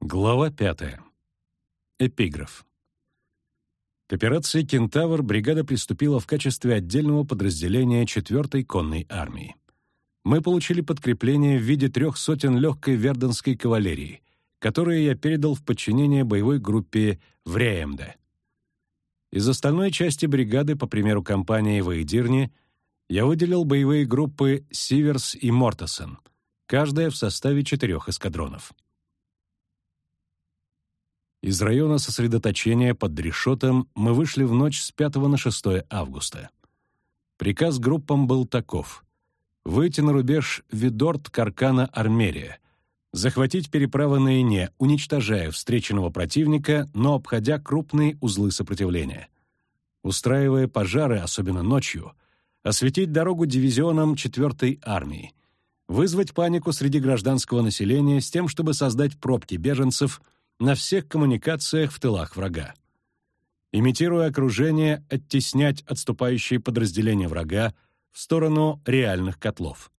Глава пятая. Эпиграф. К операции «Кентавр» бригада приступила в качестве отдельного подразделения 4-й конной армии. Мы получили подкрепление в виде трех сотен легкой верденской кавалерии, которые я передал в подчинение боевой группе в Реемде. Из остальной части бригады, по примеру компании в Эйдирне, я выделил боевые группы «Сиверс» и «Мортесен», каждая в составе четырех эскадронов. Из района сосредоточения под Дрешотом мы вышли в ночь с 5 на 6 августа. Приказ группам был таков — выйти на рубеж Видорт-Каркана-Армерия, захватить переправы на Ине, уничтожая встреченного противника, но обходя крупные узлы сопротивления. Устраивая пожары, особенно ночью, осветить дорогу дивизионам 4-й армии, вызвать панику среди гражданского населения с тем, чтобы создать пробки беженцев — на всех коммуникациях в тылах врага. Имитируя окружение, оттеснять отступающие подразделения врага в сторону реальных котлов.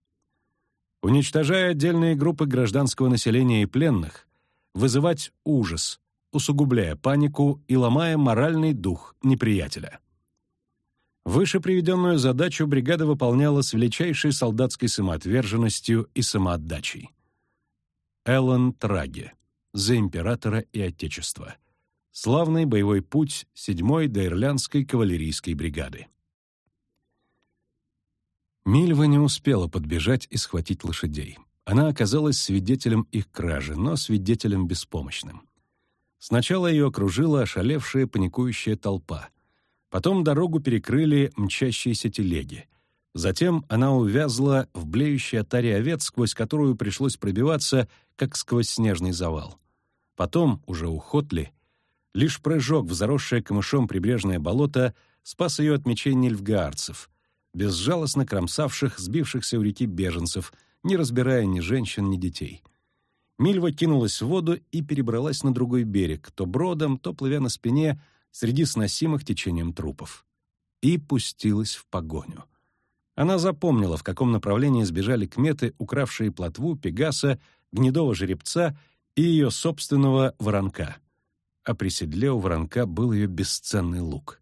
Уничтожая отдельные группы гражданского населения и пленных, вызывать ужас, усугубляя панику и ломая моральный дух неприятеля. Выше приведенную задачу бригада выполняла с величайшей солдатской самоотверженностью и самоотдачей. Эллен Траге за императора и отечество. Славный боевой путь 7-й Дейрлянской кавалерийской бригады. Мильва не успела подбежать и схватить лошадей. Она оказалась свидетелем их кражи, но свидетелем беспомощным. Сначала ее окружила ошалевшая паникующая толпа. Потом дорогу перекрыли мчащиеся телеги. Затем она увязла в блеющей отаре овец, сквозь которую пришлось пробиваться, как сквозь снежный завал. Потом, уже у Хотли, лишь прыжок в заросшее камышом прибрежное болото спас ее от мечей нильфгаарцев, безжалостно кромсавших сбившихся у реки беженцев, не разбирая ни женщин, ни детей. Мильва кинулась в воду и перебралась на другой берег, то бродом, то плывя на спине среди сносимых течением трупов. И пустилась в погоню. Она запомнила, в каком направлении сбежали кметы, укравшие плотву, пегаса, гнедого жеребца и ее собственного воронка. А при седле у воронка был ее бесценный лук.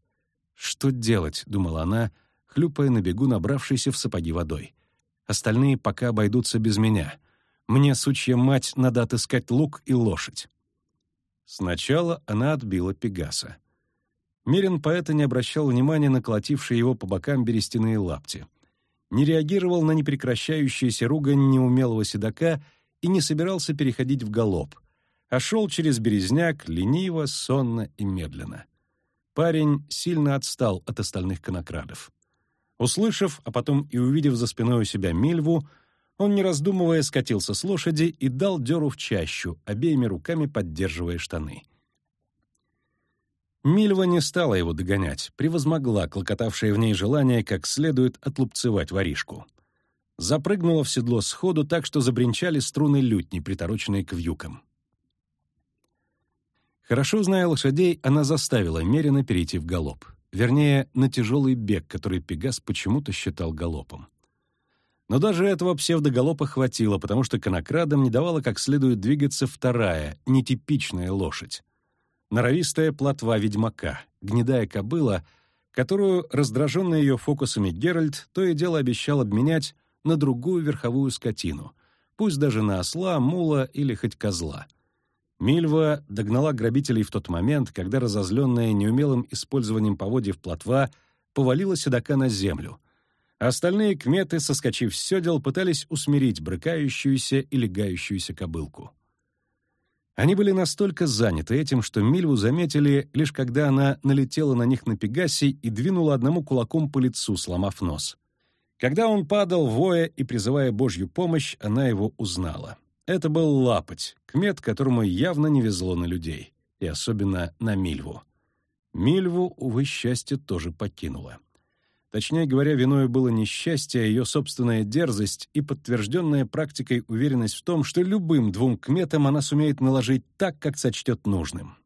«Что делать?» — думала она, хлюпая на бегу набравшейся в сапоги водой. «Остальные пока обойдутся без меня. Мне, сучья мать, надо отыскать лук и лошадь». Сначала она отбила Пегаса. Мирин поэта не обращал внимания на колотившие его по бокам берестяные лапти не реагировал на непрекращающуюся ругань неумелого седока и не собирался переходить в галоп, а шел через березняк лениво, сонно и медленно. Парень сильно отстал от остальных конокрадов. Услышав, а потом и увидев за спиной у себя Мильву, он, не раздумывая, скатился с лошади и дал дёру в чащу, обеими руками поддерживая штаны — Мильва не стала его догонять, превозмогла клокотавшее в ней желание как следует отлупцевать воришку. Запрыгнула в седло сходу так, что забринчали струны лютни, притороченные к вьюкам. Хорошо зная лошадей, она заставила Мерина перейти в галоп. Вернее, на тяжелый бег, который Пегас почему-то считал галопом. Но даже этого псевдогалопа хватило, потому что конокрадам не давала как следует двигаться вторая, нетипичная лошадь норовистая плотва ведьмака, гнедая кобыла, которую, раздраженный ее фокусами Геральт, то и дело обещал обменять на другую верховую скотину, пусть даже на осла, мула или хоть козла. Мильва догнала грабителей в тот момент, когда разозленная неумелым использованием поводьев плотва повалила седока на землю. Остальные кметы, соскочив с седел, пытались усмирить брыкающуюся и легающуюся кобылку. Они были настолько заняты этим, что Мильву заметили, лишь когда она налетела на них на Пегасе и двинула одному кулаком по лицу, сломав нос. Когда он падал, воя и призывая Божью помощь, она его узнала. Это был Лапоть, кмет, которому явно не везло на людей, и особенно на Мильву. Мильву, увы, счастье тоже покинуло. Точнее говоря, виною было несчастье, а ее собственная дерзость и подтвержденная практикой уверенность в том, что любым двум кметам она сумеет наложить так, как сочтет нужным.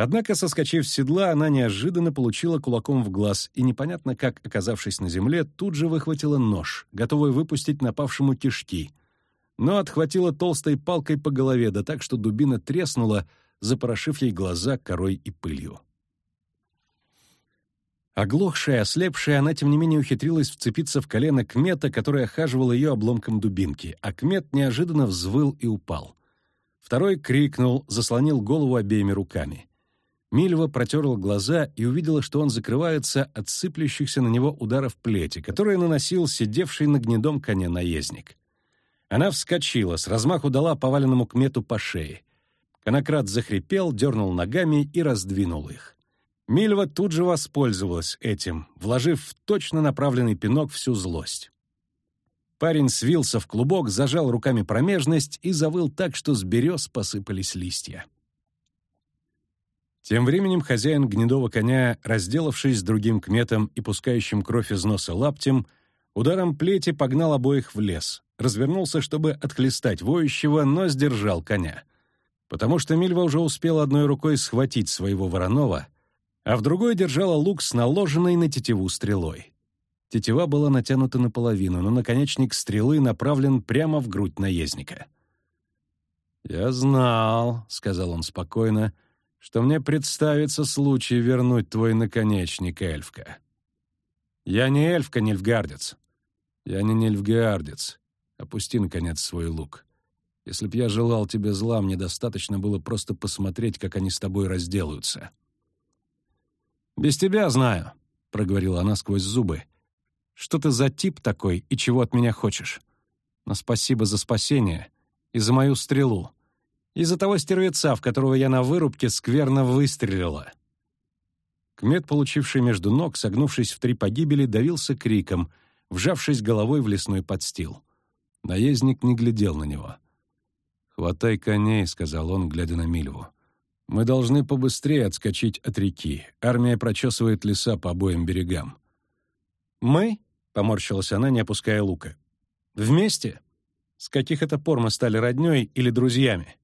Однако, соскочив с седла, она неожиданно получила кулаком в глаз и, непонятно как оказавшись на земле, тут же выхватила нож, готовый выпустить напавшему кишки. но отхватила толстой палкой по голове, да так, что дубина треснула, запорошив ей глаза корой и пылью. Оглохшая, ослепшая, она, тем не менее, ухитрилась вцепиться в колено Кмета, который охаживал ее обломком дубинки, а Кмет неожиданно взвыл и упал. Второй крикнул, заслонил голову обеими руками. Мильва протерла глаза и увидела, что он закрывается от сыплющихся на него ударов плети, которые наносил сидевший на гнедом коне наездник. Она вскочила, с размаху дала поваленному кмету по шее. Конократ захрипел, дернул ногами и раздвинул их. Мильва тут же воспользовалась этим, вложив в точно направленный пинок всю злость. Парень свился в клубок, зажал руками промежность и завыл так, что с берез посыпались листья. Тем временем хозяин гнедого коня, разделавшись с другим кметом и пускающим кровь из носа лаптем, ударом плети погнал обоих в лес, развернулся, чтобы отхлестать воющего, но сдержал коня. Потому что Мильва уже успела одной рукой схватить своего вороного — а в другой держала лук с наложенной на тетиву стрелой. Тетива была натянута наполовину, но наконечник стрелы направлен прямо в грудь наездника. «Я знал», — сказал он спокойно, — «что мне представится случай вернуть твой наконечник, эльфка». «Я не эльфка, нильфгардец». «Я не нильфгардец. Опусти, наконец, свой лук. Если б я желал тебе зла, мне достаточно было просто посмотреть, как они с тобой разделаются». «Без тебя знаю», — проговорила она сквозь зубы. «Что ты за тип такой и чего от меня хочешь? Но спасибо за спасение и за мою стрелу, и за того стервеца, в которого я на вырубке скверно выстрелила». Кмет, получивший между ног, согнувшись в три погибели, давился криком, вжавшись головой в лесной подстил. Наездник не глядел на него. «Хватай коней», — сказал он, глядя на Мильву. Мы должны побыстрее отскочить от реки. Армия прочесывает леса по обоим берегам. Мы? Поморщилась она, не опуская лука. Вместе? С каких это пор мы стали роднёй или друзьями?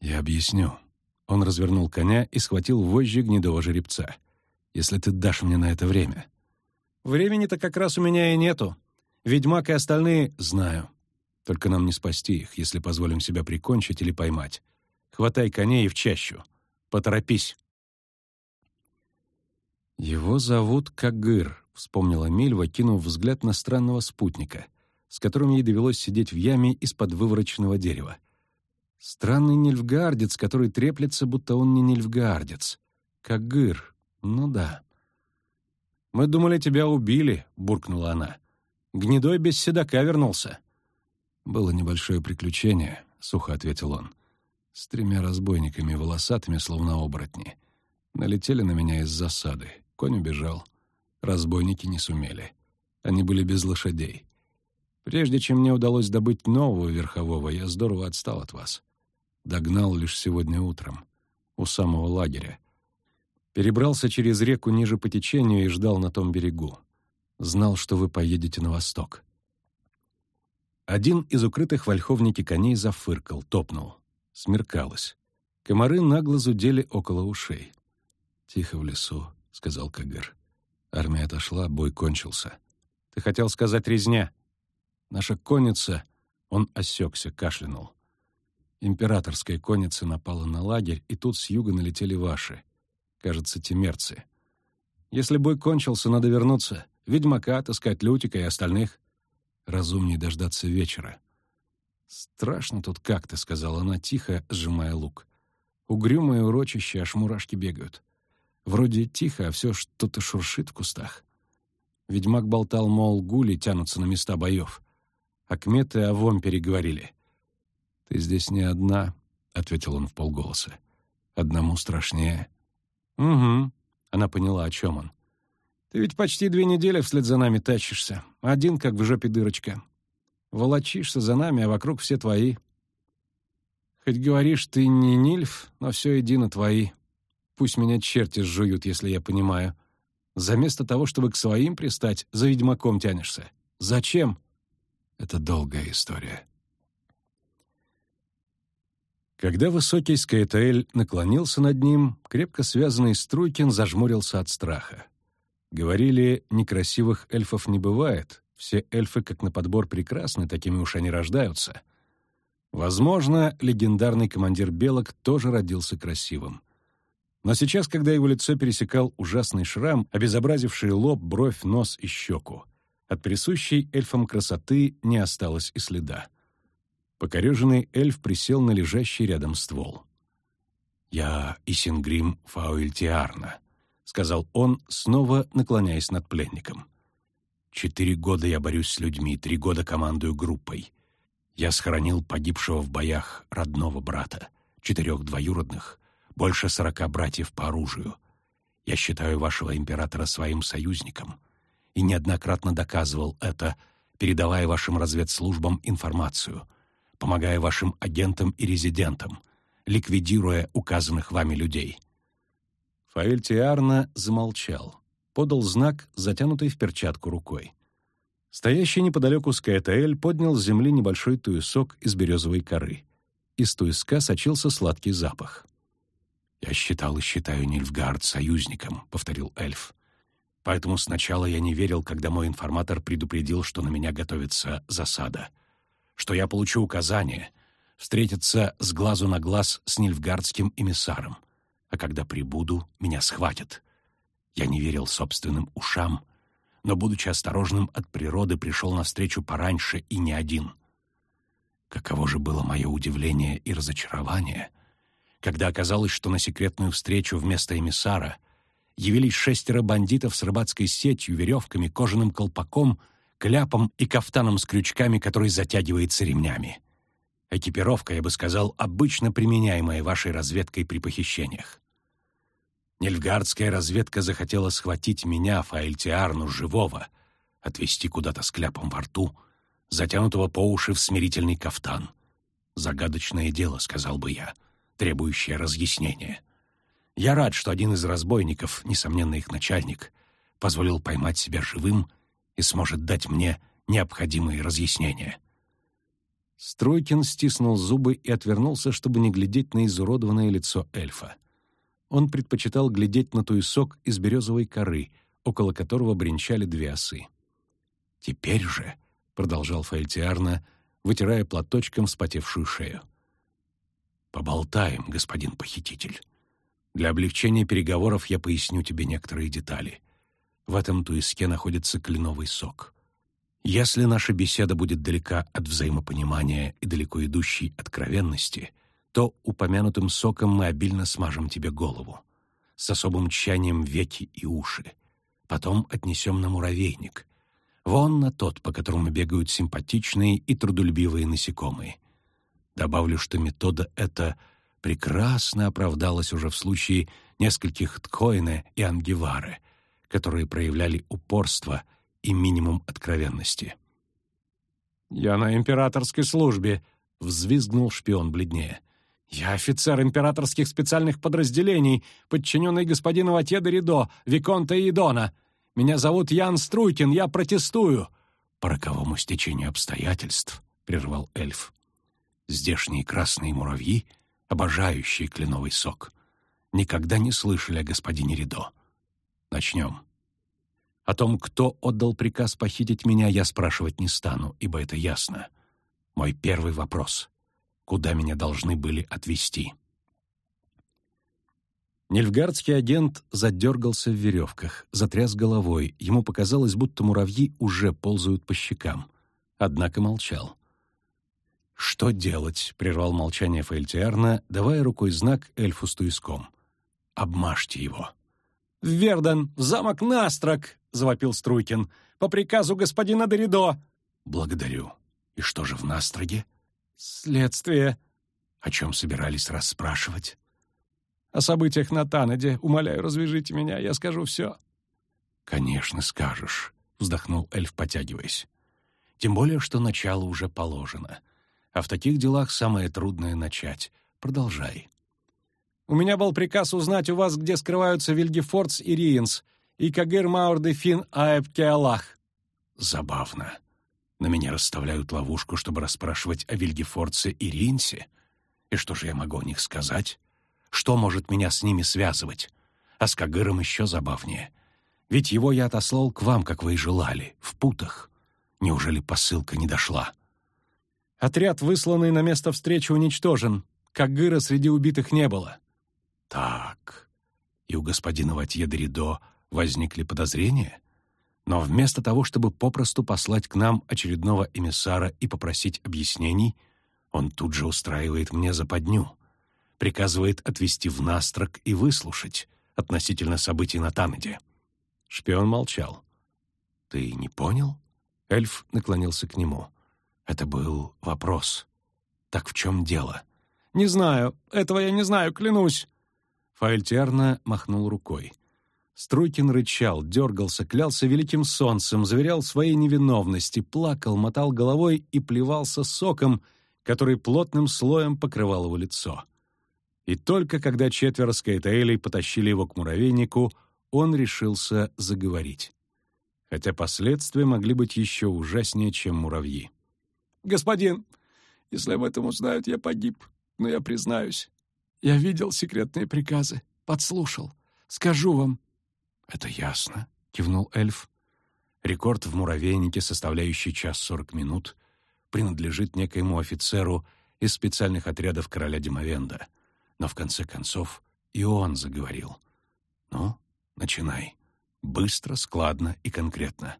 Я объясню. Он развернул коня и схватил вожжи гнедого жеребца. Если ты дашь мне на это время. Времени-то как раз у меня и нету. Ведьмак и остальные знаю. Только нам не спасти их, если позволим себя прикончить или поймать. Хватай коней в чащу. Поторопись. «Его зовут Кагыр», — вспомнила Мильва, кинув взгляд на странного спутника, с которым ей довелось сидеть в яме из-под вывороченного дерева. Странный нильфгардец, который треплется, будто он не нильфгардец. Кагыр. Ну да. «Мы думали, тебя убили», — буркнула она. «Гнедой без седока вернулся». «Было небольшое приключение», — сухо ответил он с тремя разбойниками волосатыми, словно оборотни. Налетели на меня из засады. Конь убежал. Разбойники не сумели. Они были без лошадей. Прежде чем мне удалось добыть нового верхового, я здорово отстал от вас. Догнал лишь сегодня утром, у самого лагеря. Перебрался через реку ниже по течению и ждал на том берегу. Знал, что вы поедете на восток. Один из укрытых в ольховнике коней зафыркал, топнул. Смеркалось. Комары нагло зудели около ушей. «Тихо в лесу», — сказал Кагыр. Армия отошла, бой кончился. «Ты хотел сказать резня?» «Наша конница...» Он осекся, кашлянул. Императорская конница напала на лагерь, и тут с юга налетели ваши. Кажется, темерцы. Если бой кончился, надо вернуться. Ведьмака отыскать Лютика и остальных. Разумнее дождаться вечера. «Страшно тут как-то», — сказала она тихо, сжимая лук. «Угрюмое урочище, аж мурашки бегают. Вроде тихо, а все что-то шуршит в кустах». Ведьмак болтал, мол, гули тянутся на места боев. А кметы о вом переговорили. «Ты здесь не одна», — ответил он в полголоса. «Одному страшнее». «Угу», — она поняла, о чем он. «Ты ведь почти две недели вслед за нами тащишься. Один, как в жопе дырочка. Волочишься за нами, а вокруг все твои. Хоть говоришь, ты не Нильф, но все едино твои. Пусть меня черти сжуют, если я понимаю. Заместо того, чтобы к своим пристать, за ведьмаком тянешься. Зачем? Это долгая история. Когда высокий Скаэтаэль наклонился над ним, крепко связанный Струйкин зажмурился от страха. Говорили, некрасивых эльфов не бывает, все эльфы, как на подбор, прекрасны, такими уж они рождаются. Возможно, легендарный командир Белок тоже родился красивым. Но сейчас, когда его лицо пересекал ужасный шрам, обезобразивший лоб, бровь, нос и щеку, от присущей эльфам красоты не осталось и следа. Покореженный эльф присел на лежащий рядом ствол. «Я Исингрим Фауэльтиарна», — сказал он, снова наклоняясь над пленником. «Четыре года я борюсь с людьми, три года командую группой. Я схоронил погибшего в боях родного брата, четырех двоюродных, больше сорока братьев по оружию. Я считаю вашего императора своим союзником и неоднократно доказывал это, передавая вашим разведслужбам информацию, помогая вашим агентам и резидентам, ликвидируя указанных вами людей». Фаэль Тиарна замолчал, подал знак, затянутый в перчатку рукой. Стоящий неподалеку Скаэтаэль поднял с земли небольшой туесок из березовой коры. Из туеска сочился сладкий запах. «Я считал и считаю Нильфгард союзником», — повторил эльф. «Поэтому сначала я не верил, когда мой информатор предупредил, что на меня готовится засада. Что я получу указание встретиться с глазу на глаз с нильфгардским эмиссаром. А когда прибуду, меня схватят. Я не верил собственным ушам — но, будучи осторожным от природы, пришел навстречу пораньше и не один. Каково же было мое удивление и разочарование, когда оказалось, что на секретную встречу вместо эмиссара явились шестеро бандитов с рыбацкой сетью, веревками, кожаным колпаком, кляпом и кафтаном с крючками, который затягивается ремнями. Экипировка, я бы сказал, обычно применяемая вашей разведкой при похищениях. Нильфгардская разведка захотела схватить меня, Фаэльтиарну, живого, отвезти куда-то с кляпом во рту, затянутого по уши в смирительный кафтан. Загадочное дело, сказал бы я, требующее разъяснения. Я рад, что один из разбойников, несомненно их начальник, позволил поймать себя живым и сможет дать мне необходимые разъяснения. Стройкин стиснул зубы и отвернулся, чтобы не глядеть на изуродованное лицо эльфа он предпочитал глядеть на туесок из березовой коры, около которого бренчали две осы. «Теперь же», — продолжал Фаэльтиарна, вытирая платочком вспотевшую шею, «поболтаем, господин похититель. Для облегчения переговоров я поясню тебе некоторые детали. В этом туеске находится кленовый сок. Если наша беседа будет далека от взаимопонимания и далеко идущей откровенности — то упомянутым соком мы обильно смажем тебе голову. С особым тщанием веки и уши. Потом отнесем на муравейник. Вон на тот, по которому бегают симпатичные и трудолюбивые насекомые. Добавлю, что метода эта прекрасно оправдалась уже в случае нескольких Ткоина и Ангевары, которые проявляли упорство и минимум откровенности. «Я на императорской службе», — взвизгнул шпион бледнее. «Я офицер императорских специальных подразделений, подчиненный господину Ватье Ридо, Виконта Идона. Меня зовут Ян Струйкин, я протестую». «По роковому стечению обстоятельств», — прервал эльф. «Здешние красные муравьи, обожающие кленовый сок, никогда не слышали о господине Ридо. Начнем». О том, кто отдал приказ похитить меня, я спрашивать не стану, ибо это ясно. Мой первый вопрос куда меня должны были отвезти. Нильфгардский агент задергался в веревках, затряс головой. Ему показалось, будто муравьи уже ползают по щекам. Однако молчал. «Что делать?» — прервал молчание Фейльтиарна, давая рукой знак эльфу с туиском. «Обмажьте его». «Верден, замок Настрок!» — завопил Струйкин. «По приказу господина Доридо!» «Благодарю. И что же в Настроге?» «Следствие». «О чем собирались расспрашивать?» «О событиях на Танаде. Умоляю, развяжите меня, я скажу все». «Конечно, скажешь», — вздохнул эльф, потягиваясь. «Тем более, что начало уже положено. А в таких делах самое трудное — начать. Продолжай». «У меня был приказ узнать у вас, где скрываются Вильгефордс и Риенс, и Кагыр Маурде Фин Аэбкеалах». «Забавно. На меня расставляют ловушку, чтобы расспрашивать о Вильгефорце и Ринсе. И что же я могу о них сказать? Что может меня с ними связывать? А с Кагыром еще забавнее. Ведь его я отослал к вам, как вы и желали, в путах. Неужели посылка не дошла? Отряд, высланный на место встречи, уничтожен. Как Гыра среди убитых не было». «Так, и у господина Ватье Деридо возникли подозрения?» Но вместо того, чтобы попросту послать к нам очередного эмиссара и попросить объяснений, он тут же устраивает мне западню, приказывает отвести в настрок и выслушать относительно событий на Тамеде. Шпион молчал. «Ты не понял?» Эльф наклонился к нему. Это был вопрос. «Так в чем дело?» «Не знаю. Этого я не знаю, клянусь». Фаэльтерна махнул рукой. Струйкин рычал, дергался, клялся великим солнцем, заверял своей невиновности, плакал, мотал головой и плевался соком, который плотным слоем покрывал его лицо. И только когда четверо скайтаэлей потащили его к муравейнику, он решился заговорить. Хотя последствия могли быть еще ужаснее, чем муравьи. «Господин, если об этом узнают, я погиб, но я признаюсь. Я видел секретные приказы, подслушал. Скажу вам, «Это ясно», — кивнул эльф. «Рекорд в муравейнике, составляющий час сорок минут, принадлежит некоему офицеру из специальных отрядов короля Димовенда. Но в конце концов и он заговорил. Ну, начинай. Быстро, складно и конкретно».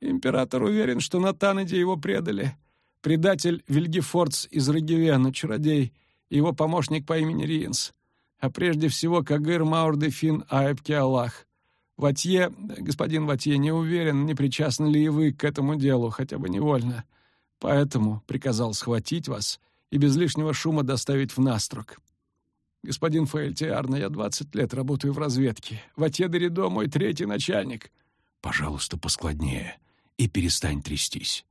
«Император уверен, что на Танаде его предали. Предатель Вильгефордс из Рагивена, чародей, его помощник по имени Риенс а прежде всего Кагыр Маурдефин Аэбке Аллах. Ватье, господин Ватье, не уверен, не причастны ли вы к этому делу, хотя бы невольно. Поэтому приказал схватить вас и без лишнего шума доставить в Настрок. Господин Фаэльтиарна, я двадцать лет работаю в разведке. Ватье Деридо мой третий начальник. Пожалуйста, поскладнее и перестань трястись.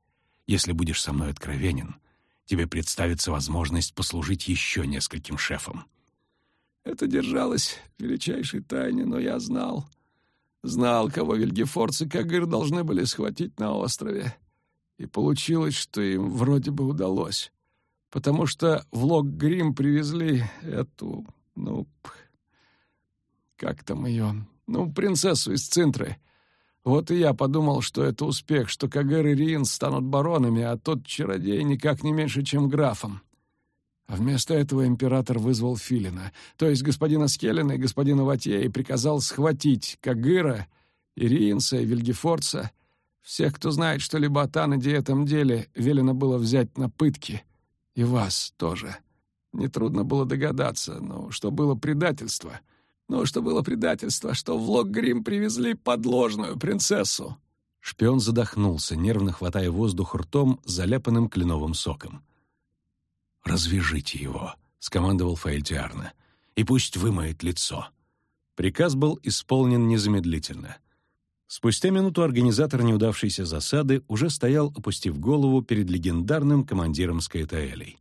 Если будешь со мной откровенен, тебе представится возможность послужить еще нескольким шефам. Это держалось в величайшей тайне, но я знал. Знал, кого вильгефорцы Кагыр должны были схватить на острове. И получилось, что им вроде бы удалось. Потому что в Лок-Грим привезли эту, ну, как там ее, ну, принцессу из Цинтры. Вот и я подумал, что это успех, что Кагыр и Риин станут баронами, а тот чародей никак не меньше, чем графом. А вместо этого император вызвал Филина, то есть господина Скеллина и господина Ватье, и приказал схватить Кагыра, Ириенса и Вильгефорца. Всех, кто знает что-либо о Танаде этом деле, велено было взять на пытки. И вас тоже. Нетрудно было догадаться, но что было предательство. Ну, что было предательство, что в Локгрим привезли подложную принцессу. Шпион задохнулся, нервно хватая воздух ртом, заляпанным кленовым соком. «Развяжите его», — скомандовал Фаэльтиарна, — «и пусть вымоет лицо». Приказ был исполнен незамедлительно. Спустя минуту организатор неудавшейся засады уже стоял, опустив голову перед легендарным командиром Скайтаэлей.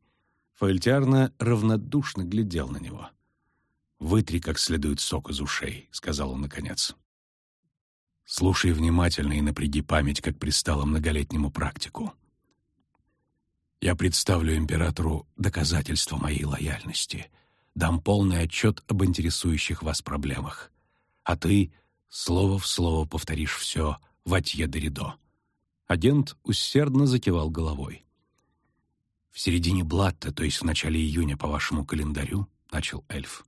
Фаэльтиарна равнодушно глядел на него. «Вытри как следует сок из ушей», — сказал он наконец. «Слушай внимательно и напряги память, как пристало многолетнему практику. Я представлю императору доказательства моей лояльности, дам полный отчет об интересующих вас проблемах. А ты слово в слово повторишь все в Атье Доридо». Агент усердно закивал головой. «В середине Блатта, то есть в начале июня по вашему календарю, — начал эльф, —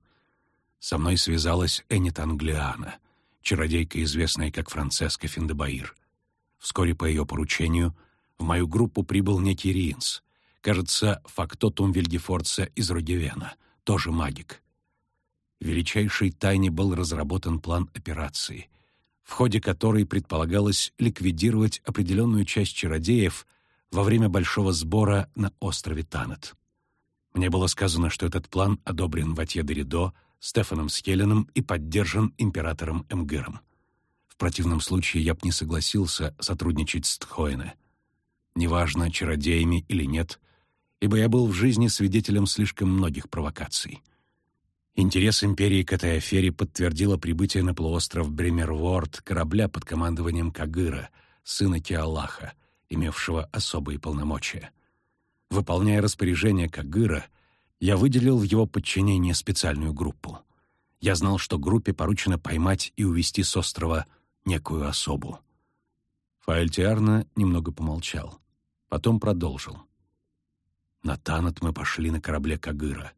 со мной связалась Энит Англиана, чародейка, известная как Францеска Финдебаир. Вскоре по ее поручению — в мою группу прибыл некий Риенс. Кажется, фактотум Вильгефорца из Рогевена, тоже магик. В величайшей тайне был разработан план операции, в ходе которой предполагалось ликвидировать определенную часть чародеев во время большого сбора на острове Танет. Мне было сказано, что этот план одобрен Ватье Деридо, Стефаном Скелленом и поддержан императором Эмгыром. В противном случае я б не согласился сотрудничать с Тхоэне неважно, чародеями или нет, ибо я был в жизни свидетелем слишком многих провокаций. Интерес империи к этой афере подтвердило прибытие на полуостров Бремерворд корабля под командованием Кагыра, сына Киалаха, имевшего особые полномочия. Выполняя распоряжение Кагыра, я выделил в его подчинение специальную группу. Я знал, что группе поручено поймать и увезти с острова некую особу. Фаэльтиарна немного помолчал. Потом продолжил. На Танат мы пошли на корабле Кагыра.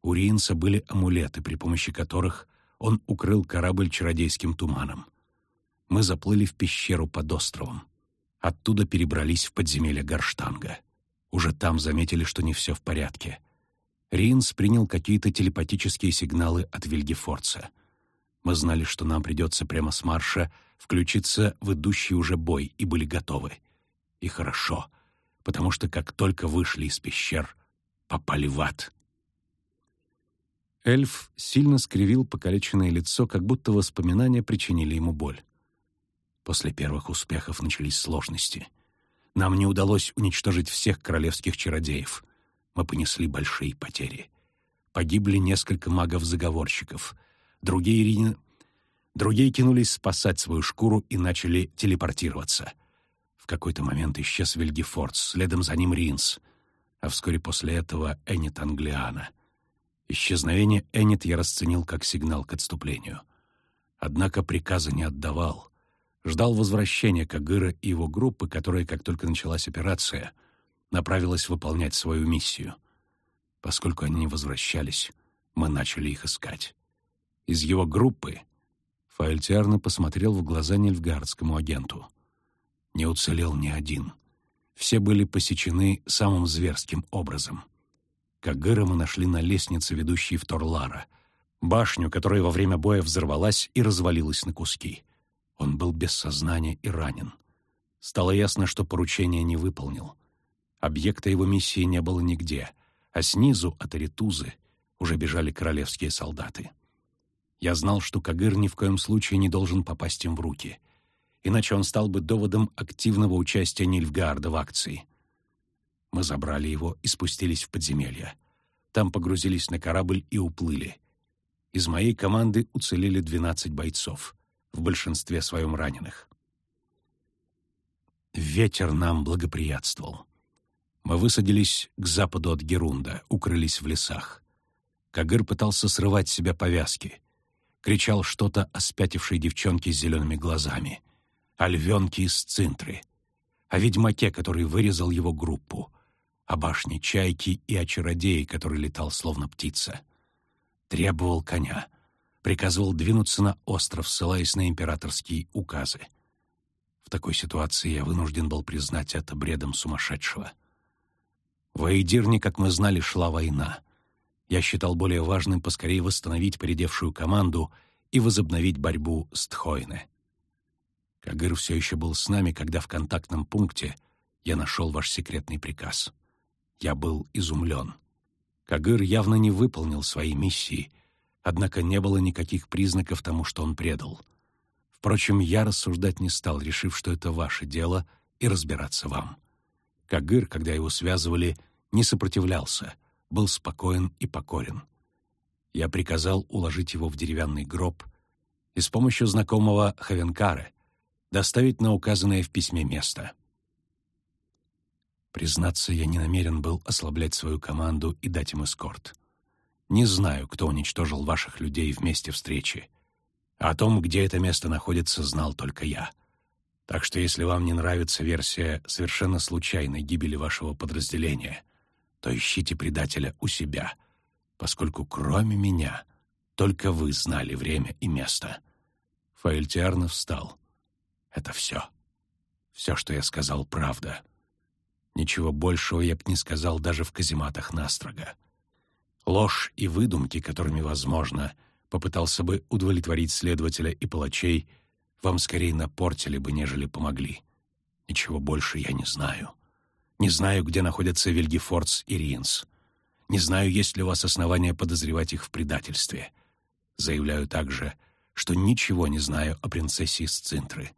У Риенса были амулеты, при помощи которых он укрыл корабль чародейским туманом. Мы заплыли в пещеру под островом. Оттуда перебрались в подземелье Гарштанга. Уже там заметили, что не все в порядке. Ринс принял какие-то телепатические сигналы от Вильгефорца. Мы знали, что нам придется прямо с марша включиться в идущий уже бой и были готовы. И хорошо, потому что как только вышли из пещер, попали в ад. Эльф сильно скривил покалеченное лицо, как будто воспоминания причинили ему боль. После первых успехов начались сложности. Нам не удалось уничтожить всех королевских чародеев. Мы понесли большие потери. Погибли несколько магов-заговорщиков. Другие, ри... Другие кинулись спасать свою шкуру и начали телепортироваться. В какой-то момент исчез Вильгефордс, следом за ним Ринс, а вскоре после этого Эннет Англиана. Исчезновение Эннет я расценил как сигнал к отступлению. Однако приказа не отдавал ждал возвращения Кагыра и его группы, которая, как только началась операция, направилась выполнять свою миссию. Поскольку они не возвращались, мы начали их искать. Из его группы Фаэльтиарно посмотрел в глаза нельфгардскому агенту. Не уцелел ни один. Все были посечены самым зверским образом. Кагыра мы нашли на лестнице, ведущей в Торлара, башню, которая во время боя взорвалась и развалилась на куски. Он был без сознания и ранен. Стало ясно, что поручение не выполнил. Объекта его миссии не было нигде, а снизу от Аритузы уже бежали королевские солдаты. Я знал, что Кагыр ни в коем случае не должен попасть им в руки, иначе он стал бы доводом активного участия Нильфгаарда в акции. Мы забрали его и спустились в подземелье. Там погрузились на корабль и уплыли. Из моей команды уцелели 12 бойцов в большинстве своем раненых. Ветер нам благоприятствовал. Мы высадились к западу от Герунда, укрылись в лесах. Кагыр пытался срывать с себя повязки. Кричал что-то о спятившей девчонке с зелеными глазами, о львенке из Цинтры, о ведьмаке, который вырезал его группу, о башне Чайки и о чародее, который летал словно птица. Требовал коня — приказывал двинуться на остров, ссылаясь на императорские указы. В такой ситуации я вынужден был признать это бредом сумасшедшего. В Эйдирне, как мы знали, шла война. Я считал более важным поскорее восстановить поредевшую команду и возобновить борьбу с Тхойне. Кагыр все еще был с нами, когда в контактном пункте я нашел ваш секретный приказ. Я был изумлен. Кагыр явно не выполнил своей миссии Однако не было никаких признаков тому, что он предал. Впрочем, я рассуждать не стал, решив, что это ваше дело, и разбираться вам. Кагыр, когда его связывали, не сопротивлялся, был спокоен и покорен. Я приказал уложить его в деревянный гроб и с помощью знакомого Хавенкары доставить на указанное в письме место. Признаться, я не намерен был ослаблять свою команду и дать им эскорт. Не знаю, кто уничтожил ваших людей в месте встречи. О том, где это место находится, знал только я. Так что если вам не нравится версия совершенно случайной гибели вашего подразделения, то ищите предателя у себя, поскольку кроме меня только вы знали время и место. Фаэльтиарно встал. Это все. Все, что я сказал, правда. Ничего большего я б не сказал даже в казематах Настрога. Ложь и выдумки, которыми, возможно, попытался бы удовлетворить следователя и палачей, вам скорее напортили бы, нежели помогли. Ничего больше я не знаю. Не знаю, где находятся Вильгефордс и Риенс. Не знаю, есть ли у вас основания подозревать их в предательстве. Заявляю также, что ничего не знаю о принцессе из Цинтры.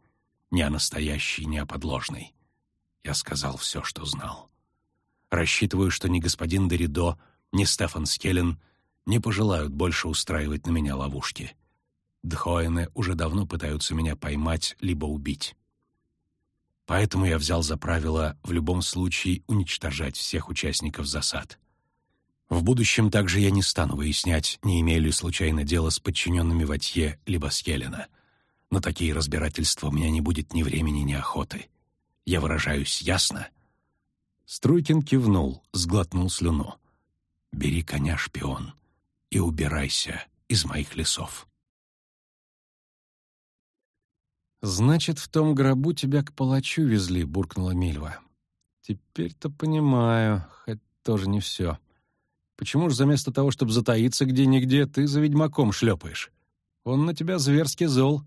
Ни о настоящей, ни о подложной. Я сказал все, что знал. Рассчитываю, что ни господин Доридо, ни Стефан Скеллен не пожелают больше устраивать на меня ловушки. Дхоэны уже давно пытаются меня поймать либо убить. Поэтому я взял за правило в любом случае уничтожать всех участников засад. В будущем также я не стану выяснять, не имею ли случайно дело с подчиненными Ватье либо Скеллена. На такие разбирательства у меня не будет ни времени, ни охоты. Я выражаюсь ясно — Струйкин кивнул, сглотнул слюну. «Бери коня, шпион, и убирайся из моих лесов». «Значит, в том гробу тебя к палачу везли», — буркнула Мильва. «Теперь-то понимаю, хоть тоже не все. Почему же заместо того, чтобы затаиться где-нигде, ты за ведьмаком шлепаешь? Он на тебя зверски зол.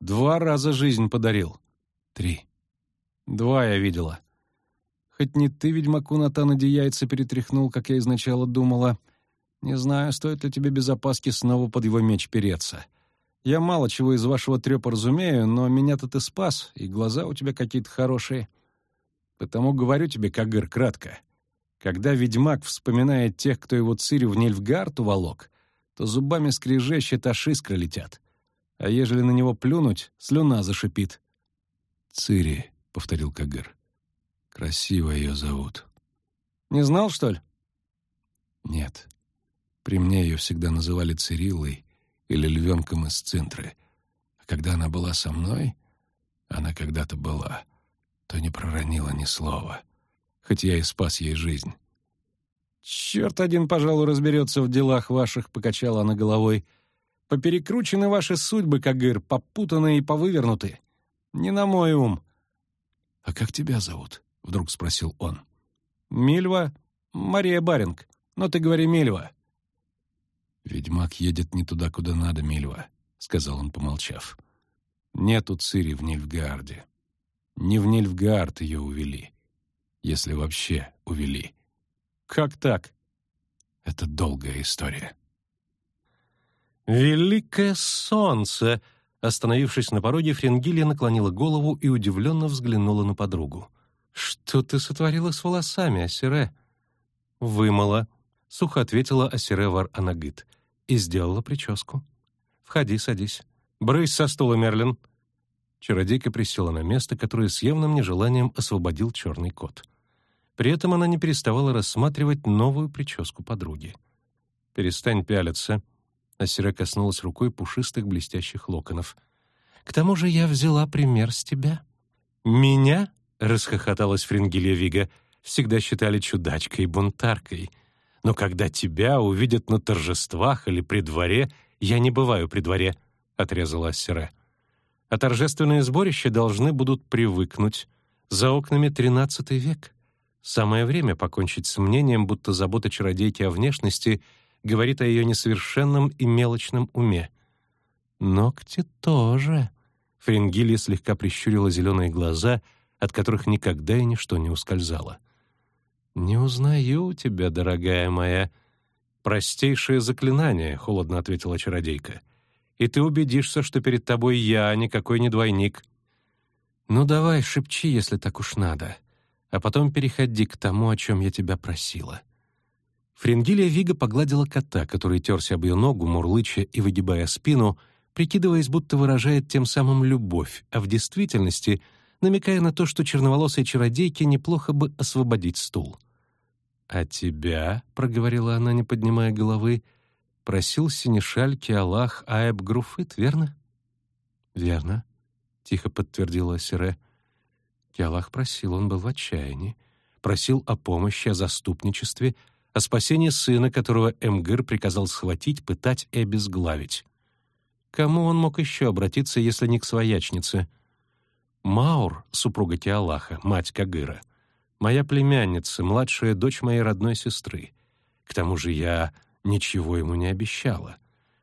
Два раза жизнь подарил. Три. Два я видела. Хоть не ты ведьмаку Натанади яйца перетряхнул, как я изначально думала. Не знаю, стоит ли тебе без опаски снова под его меч переться. Я мало чего из вашего трёпа разумею, но меня-то ты спас, и глаза у тебя какие-то хорошие. Потому говорю тебе, Кагыр, кратко. Когда ведьмак вспоминает тех, кто его цирю в Нильфгард уволок, то зубами скрежещет, аж искры летят. А ежели на него плюнуть, слюна зашипит. «Цири», — повторил Кагыр. «Красиво ее зовут». «Не знал, что ли?» «Нет. При мне ее всегда называли Цириллой или львенком из Цинтры. А когда она была со мной, она когда-то была, то не проронила ни слова» хоть я и спас ей жизнь. «Черт один, пожалуй, разберется в делах ваших», — покачала она головой. «Поперекручены ваши судьбы, Кагыр, попутаны и повывернуты. Не на мой ум». «А как тебя зовут?» — вдруг спросил он. «Мильва. Мария Баринг. Но ты говори Мильва». «Ведьмак едет не туда, куда надо, Мильва», — сказал он, помолчав. «Нету Цири в Нильфгаарде. Не в Нильфгаард ее увели если вообще увели. Как так? Это долгая история. «Великое солнце!» Остановившись на пороге, Френгилия наклонила голову и удивленно взглянула на подругу. «Что ты сотворила с волосами, Асире?» «Вымыла», — сухо ответила Асире Вар Анагит. «И сделала прическу. Входи, садись. Брысь со стула, Мерлин». Чародейка присела на место, которое с явным нежеланием освободил черный кот. При этом она не переставала рассматривать новую прическу подруги. «Перестань пялиться», — Асира коснулась рукой пушистых блестящих локонов. «К тому же я взяла пример с тебя». «Меня?» — расхохоталась Фрингелия Вига. «Всегда считали чудачкой и бунтаркой. Но когда тебя увидят на торжествах или при дворе, я не бываю при дворе», — отрезала Ассера. «А торжественные сборища должны будут привыкнуть. За окнами тринадцатый век». Самое время покончить с мнением, будто забота чародейки о внешности говорит о ее несовершенном и мелочном уме. «Ногти тоже». Фрингилия слегка прищурила зеленые глаза, от которых никогда и ничто не ускользало. «Не узнаю тебя, дорогая моя». «Простейшее заклинание», — холодно ответила чародейка. «И ты убедишься, что перед тобой я, а никакой не двойник». «Ну давай, шепчи, если так уж надо», а потом переходи к тому, о чем я тебя просила». Фрингилия Вига погладила кота, который терся об ее ногу, мурлыча и выгибая спину, прикидываясь, будто выражает тем самым любовь, а в действительности намекая на то, что черноволосой чародейке неплохо бы освободить стул. «А тебя», — проговорила она, не поднимая головы, — «просил синешаль Киалах Аэб Груфыт, верно?» «Верно», — тихо подтвердила Сире. Киалах просил, он был в отчаянии. Просил о помощи, о заступничестве, о спасении сына, которого Эмгыр приказал схватить, пытать и обезглавить. Кому он мог еще обратиться, если не к своячнице? Маур, супруга Киалаха, мать Кагыра, моя племянница, младшая дочь моей родной сестры. К тому же я ничего ему не обещала,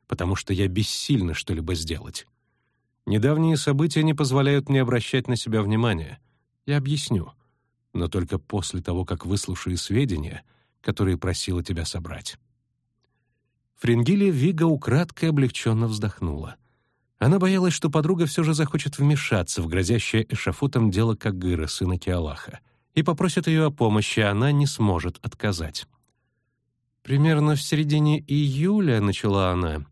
потому что я бессильна что-либо сделать. Недавние события не позволяют мне обращать на себя внимание — я объясню, но только после того, как выслушаю сведения, которые просила тебя собрать». Фрингилия Вига украдкой облегченно вздохнула. Она боялась, что подруга все же захочет вмешаться в грозящее эшафотом дело Кагыра, сына Киалаха, и попросит ее о помощи, а она не сможет отказать. Примерно в середине июля, начала она,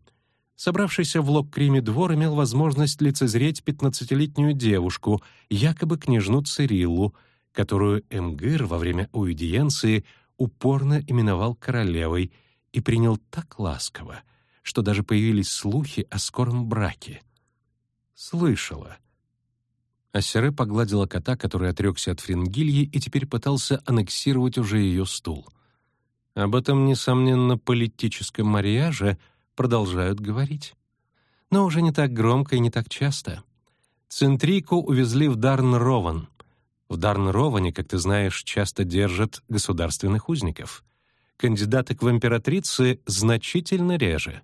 собравшийся в Локкриме двор имел возможность лицезреть пятнадцатилетнюю девушку, якобы княжну Цириллу, которую Эмгыр во время аудиенции упорно именовал королевой и принял так ласково, что даже появились слухи о скором браке. Слышала. Ассере погладила кота, который отрекся от Фрингильи и теперь пытался аннексировать уже ее стул. Об этом, несомненно, политическом марияже продолжают говорить. Но уже не так громко и не так часто. Центрику увезли в Дарн-Рован. В Дарн-Роване, как ты знаешь, часто держат государственных узников. Кандидаты к императрицы значительно реже.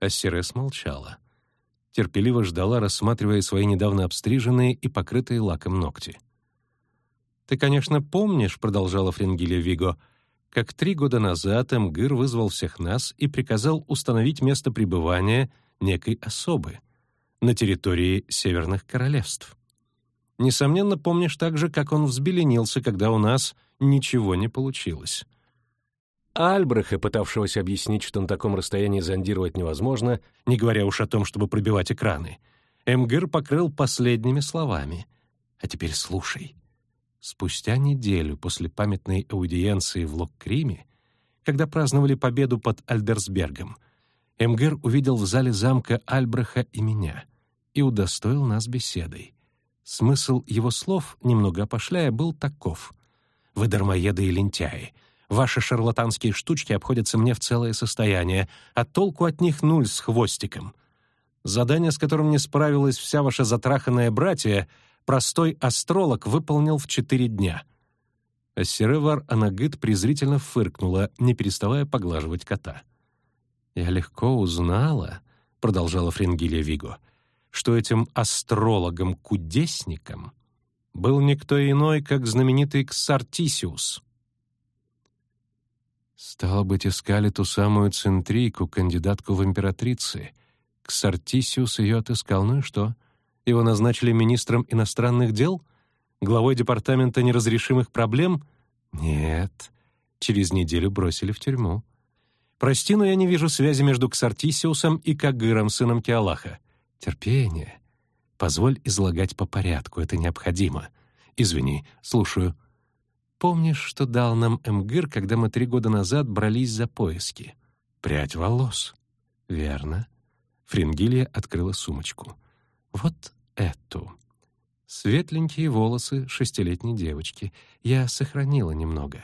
Ассерес молчала. Терпеливо ждала, рассматривая свои недавно обстриженные и покрытые лаком ногти. «Ты, конечно, помнишь, — продолжала Фрингилия Виго, — как три года назад Эмгыр вызвал всех нас и приказал установить место пребывания некой особы на территории Северных Королевств. Несомненно, помнишь также, как он взбеленился, когда у нас ничего не получилось. Альбреха, пытавшегося объяснить, что на таком расстоянии зондировать невозможно, не говоря уж о том, чтобы пробивать экраны, Эмгыр покрыл последними словами. «А теперь слушай. Спустя неделю после памятной аудиенции в Локкриме, когда праздновали победу под Альдерсбергом, Эмгер увидел в зале замка Альбреха и меня и удостоил нас беседой. Смысл его слов, немного опошляя, был таков. «Вы дармоеды и лентяи. Ваши шарлатанские штучки обходятся мне в целое состояние, а толку от них нуль с хвостиком. Задание, с которым не справилась вся ваша затраханная братья — простой астролог выполнил в четыре дня. Ассеревар Анагыт презрительно фыркнула, не переставая поглаживать кота. «Я легко узнала», — продолжала Фрингилия Виго, «что этим астрологом-кудесником был никто иной, как знаменитый Ксартисиус». Стало быть, искали ту самую Центрику, кандидатку в императрицы. Ксартисиус ее отыскал, ну и что? Его назначили министром иностранных дел? Главой департамента неразрешимых проблем? Нет. Через неделю бросили в тюрьму. Прости, но я не вижу связи между Ксартисиусом и Кагыром, сыном Киалаха. Терпение. Позволь излагать по порядку, это необходимо. Извини, слушаю. Помнишь, что дал нам Эмгыр, когда мы три года назад брались за поиски? Прядь волос. Верно. Фрингилия открыла сумочку. Вот эту. Светленькие волосы шестилетней девочки. Я сохранила немного.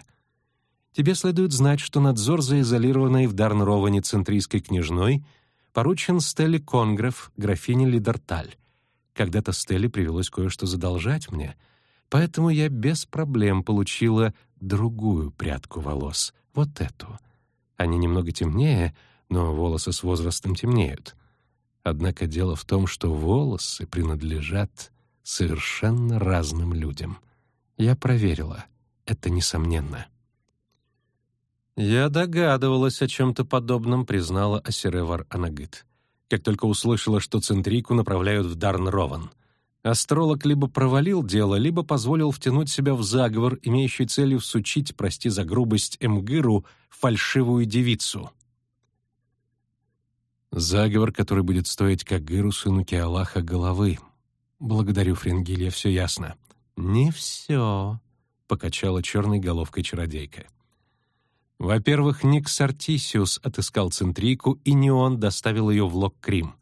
Тебе следует знать, что надзор за изолированной в Дарнроване центрийской княжной поручен Стелле Конгреф, графине Лидерталь. Когда-то Стелле привелось кое-что задолжать мне, поэтому я без проблем получила другую прядку волос, вот эту. Они немного темнее, но волосы с возрастом темнеют. Однако дело в том, что волосы принадлежат совершенно разным людям. Я проверила. Это несомненно. «Я догадывалась о чем-то подобном», — признала Асеревар Анагыт. Как только услышала, что Центрику направляют в Дарн-Рован. Астролог либо провалил дело, либо позволил втянуть себя в заговор, имеющий целью всучить, прости за грубость, Эмгыру, фальшивую девицу. Заговор, который будет стоить как Гыру, сыну Киалаха, головы. Благодарю, Фрингилья, все ясно. Не все, — покачала черной головкой чародейка. Во-первых, Никс Артисиус отыскал Центрику, и не он доставил ее в Лок-Крим.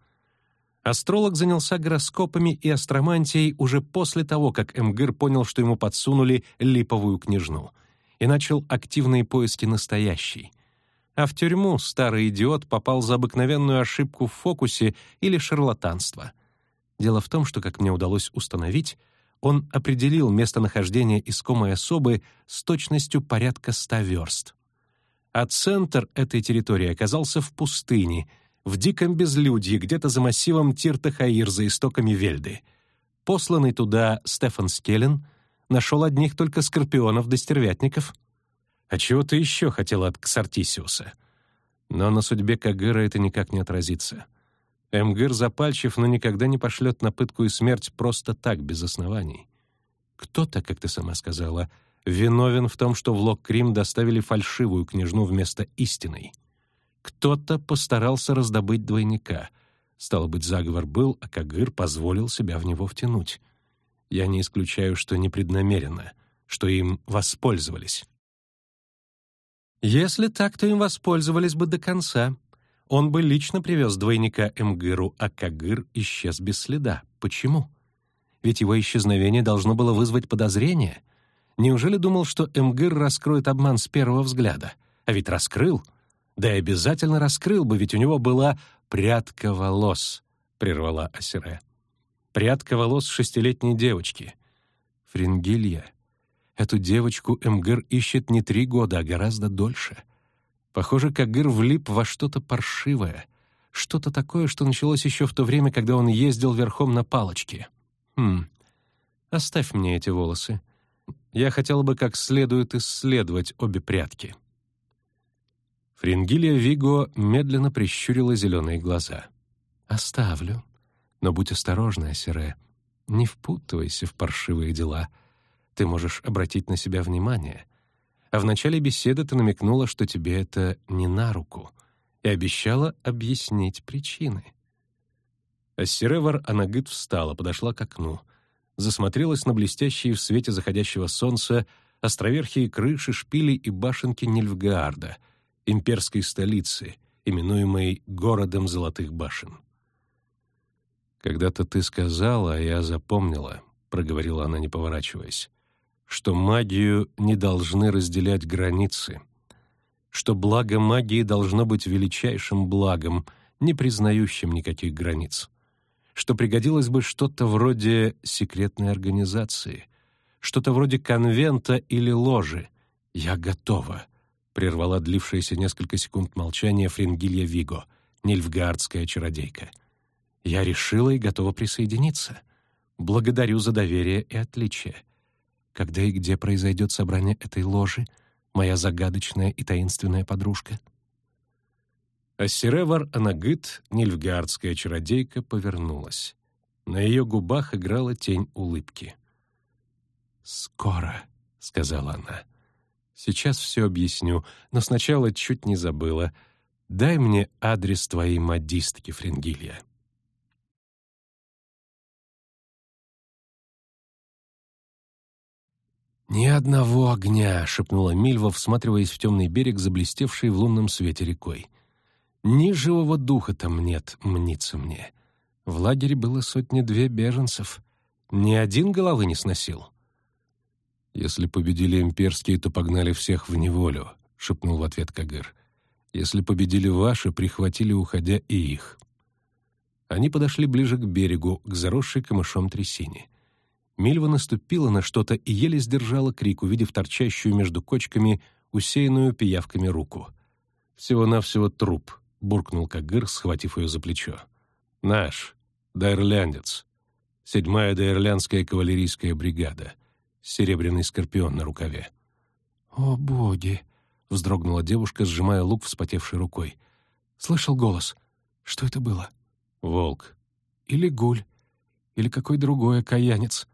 Астролог занялся гороскопами и астромантией уже после того, как Эмгыр понял, что ему подсунули липовую княжну, и начал активные поиски настоящей — а в тюрьму старый идиот попал за обыкновенную ошибку в фокусе или шарлатанство. Дело в том, что, как мне удалось установить, он определил местонахождение искомой особы с точностью порядка ста верст. А центр этой территории оказался в пустыне, в диком безлюдье, где-то за массивом Тиртахаир за истоками Вельды. Посланный туда Стефан Скеллен нашел одних только скорпионов да стервятников — а чего ты еще хотел от Ксартисиуса? Но на судьбе Кагыра это никак не отразится. Эмгыр запальчив, но никогда не пошлет на пытку и смерть просто так, без оснований. Кто-то, как ты сама сказала, виновен в том, что в Лок-Крим доставили фальшивую княжну вместо истинной. Кто-то постарался раздобыть двойника. Стало быть, заговор был, а Кагыр позволил себя в него втянуть. Я не исключаю, что непреднамеренно, что им воспользовались. Если так, то им воспользовались бы до конца. Он бы лично привез двойника Эмгыру, а Кагыр исчез без следа. Почему? ведь его исчезновение должно было вызвать подозрение. Неужели думал, что Эмгыр раскроет обман с первого взгляда? А ведь раскрыл. Да и обязательно раскрыл бы, ведь у него была прядка волос, — прервала Асире. Прядка волос шестилетней девочки. Фрингилья. Эту девочку Эмгыр ищет не три года, а гораздо дольше. Похоже, Кагыр влип во что-то паршивое, что-то такое, что началось еще в то время, когда он ездил верхом на палочке. Хм, оставь мне эти волосы. Я хотела бы как следует исследовать обе прядки. Фрингилия Виго медленно прищурила зеленые глаза. «Оставлю. Но будь осторожна, Сире. Не впутывайся в паршивые дела. Ты можешь обратить на себя внимание. А в начале беседы ты намекнула, что тебе это не на руку, и обещала объяснить причины». Ассиревар Анагыт встала, подошла к окну, засмотрелась на блестящие в свете заходящего солнца островерхие крыши, шпили и башенки Нильфгаарда — имперской столицы, именуемой «городом золотых башен». «Когда-то ты сказала, а я запомнила», — проговорила она, не поворачиваясь, «что магию не должны разделять границы, что благо магии должно быть величайшим благом, не признающим никаких границ, что пригодилось бы что-то вроде секретной организации, что-то вроде конвента или ложи. Я готова прервала длившееся несколько секунд молчание Фрингилья Виго, нильфгаардская чародейка. «Я решила и готова присоединиться. Благодарю за доверие и отличие. Когда и где произойдет собрание этой ложи, моя загадочная и таинственная подружка?» Ассиревар Анагыт, нильфгаардская чародейка, повернулась. На ее губах играла тень улыбки. «Скоро», — сказала она. Сейчас все объясню, но сначала чуть не забыла. Дай мне адрес твоей модистки, Фрингилья. «Ни одного огня!» — шепнула Мильва, всматриваясь в темный берег, заблестевший в лунном свете рекой. «Ни живого духа там нет, мнится мне. В лагере было сотни-две беженцев. Ни один головы не сносил». «Если победили имперские, то погнали всех в неволю», — шепнул в ответ Кагыр. «Если победили ваши, прихватили, уходя, и их». Они подошли ближе к берегу, к заросшей камышом трясине. Мильва наступила на что-то и еле сдержала крик, увидев торчащую между кочками, усеянную пиявками руку. «Всего-навсего труп», — буркнул Кагыр, схватив ее за плечо. «Наш, дайрляндец, седьмая дайрлянская кавалерийская бригада серебряный скорпион на рукаве. «О, боги!» — вздрогнула девушка, сжимая лук вспотевшей рукой. «Слышал голос. Что это было?» «Волк». «Или гуль. Или какой другой окаянец.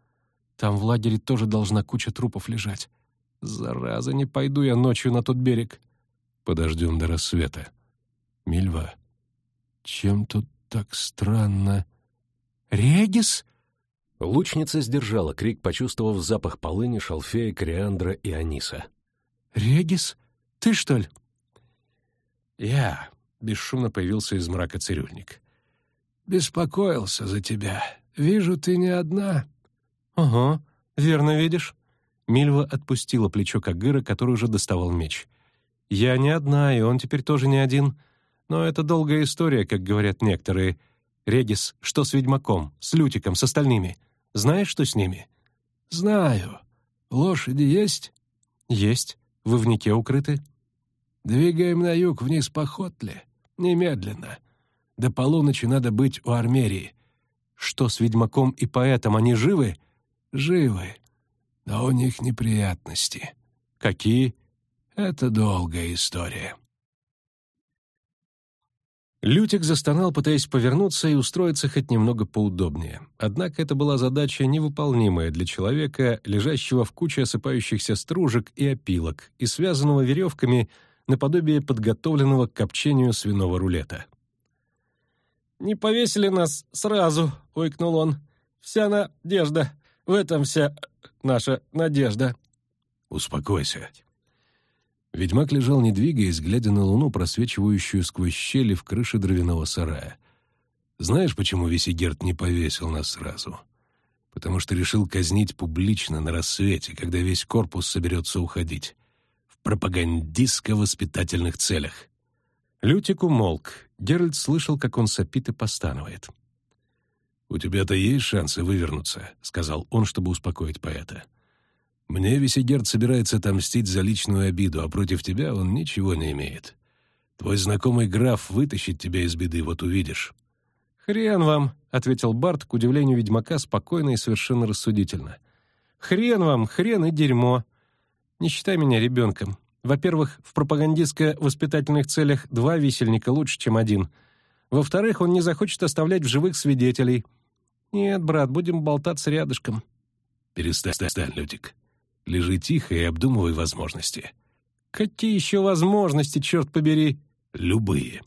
Там в лагере тоже должна куча трупов лежать. Зараза, не пойду я ночью на тот берег». «Подождем до рассвета». «Мильва, чем тут так странно?» «Регис?» Лучница сдержала крик, почувствовав запах полыни, шалфея, кориандра и аниса. «Регис? Ты, что ли?» «Я», — бесшумно появился из мрака цирюльник. «Беспокоился за тебя. Вижу, ты не одна». «Ага, верно видишь». Мильва отпустила плечо Кагыра, который уже доставал меч. «Я не одна, и он теперь тоже не один. Но это долгая история, как говорят некоторые. Регис, что с ведьмаком, с Лютиком, с остальными? Знаешь, что с ними?» «Знаю. Лошади есть?» «Есть. Вы в Нике укрыты?» «Двигаем на юг вниз по Хотле. Немедленно. До полуночи надо быть у Армерии». «Что с ведьмаком и поэтом? Они живы?» «Живы. Но у них неприятности». «Какие?» «Это долгая история». Лютик застонал, пытаясь повернуться и устроиться хоть немного поудобнее. Однако это была задача невыполнимая для человека, лежащего в куче осыпающихся стружек и опилок и связанного веревками наподобие подготовленного к копчению свиного рулета. «Не повесили нас сразу», — ойкнул он. «Вся надежда. В этом вся наша надежда». «Успокойся», Ведьмак лежал, не двигаясь, глядя на луну, просвечивающую сквозь щели в крыше дровяного сарая. «Знаешь, почему Весигерт не повесил нас сразу? потому что решил казнить публично на рассвете, когда весь корпус соберется уходить. В пропагандистско-воспитательных целях. Лютик умолк. Геральт слышал, как он сопит и постанывает. «У тебя-то есть шансы вывернуться», — сказал он, чтобы успокоить поэта. «Мне Висигерд собирается отомстить за личную обиду, а против тебя он ничего не имеет. Твой знакомый граф вытащит тебя из беды, вот увидишь». «Хрен вам», — ответил Барт, к удивлению ведьмака, спокойно и совершенно рассудительно. «Хрен вам, хрен и дерьмо. Не считай меня ребенком. Во-первых, в пропагандистско-воспитательных целях два висельника лучше, чем один. Во-вторых, он не захочет оставлять в живых свидетелей. Нет, брат, будем болтаться рядышком». «Перестань, стань, Лютик. Лежи тихо и обдумывай возможности». «Какие еще возможности, черт побери?» «Любые».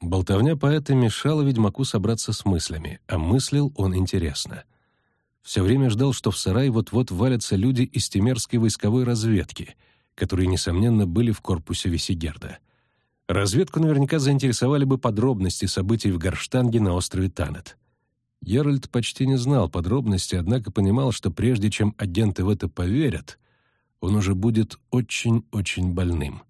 Болтовня поэта мешала ведьмаку собраться с мыслями, а мыслил он интересно. Все время ждал, что в сарай вот-вот валятся люди из Темерской войсковой разведки, которые, несомненно, были в корпусе Весигерда. Разведку наверняка заинтересовали бы подробности событий в Горштанге на острове Танет. Геральт почти не знал подробностей, однако понимал, что прежде чем агенты в это поверят, он уже будет очень-очень больным.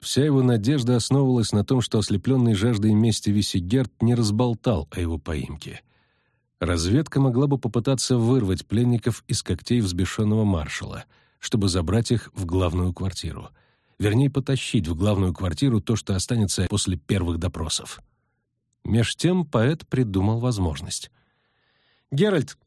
Вся его надежда основывалась на том, что ослепленный жаждой мести Висигерт не разболтал о его поимке. Разведка могла бы попытаться вырвать пленников из когтей взбешенного маршала, чтобы забрать их в главную квартиру. Вернее, потащить в главную квартиру то, что останется после первых допросов. Меж тем поэт придумал возможность. «Геральт,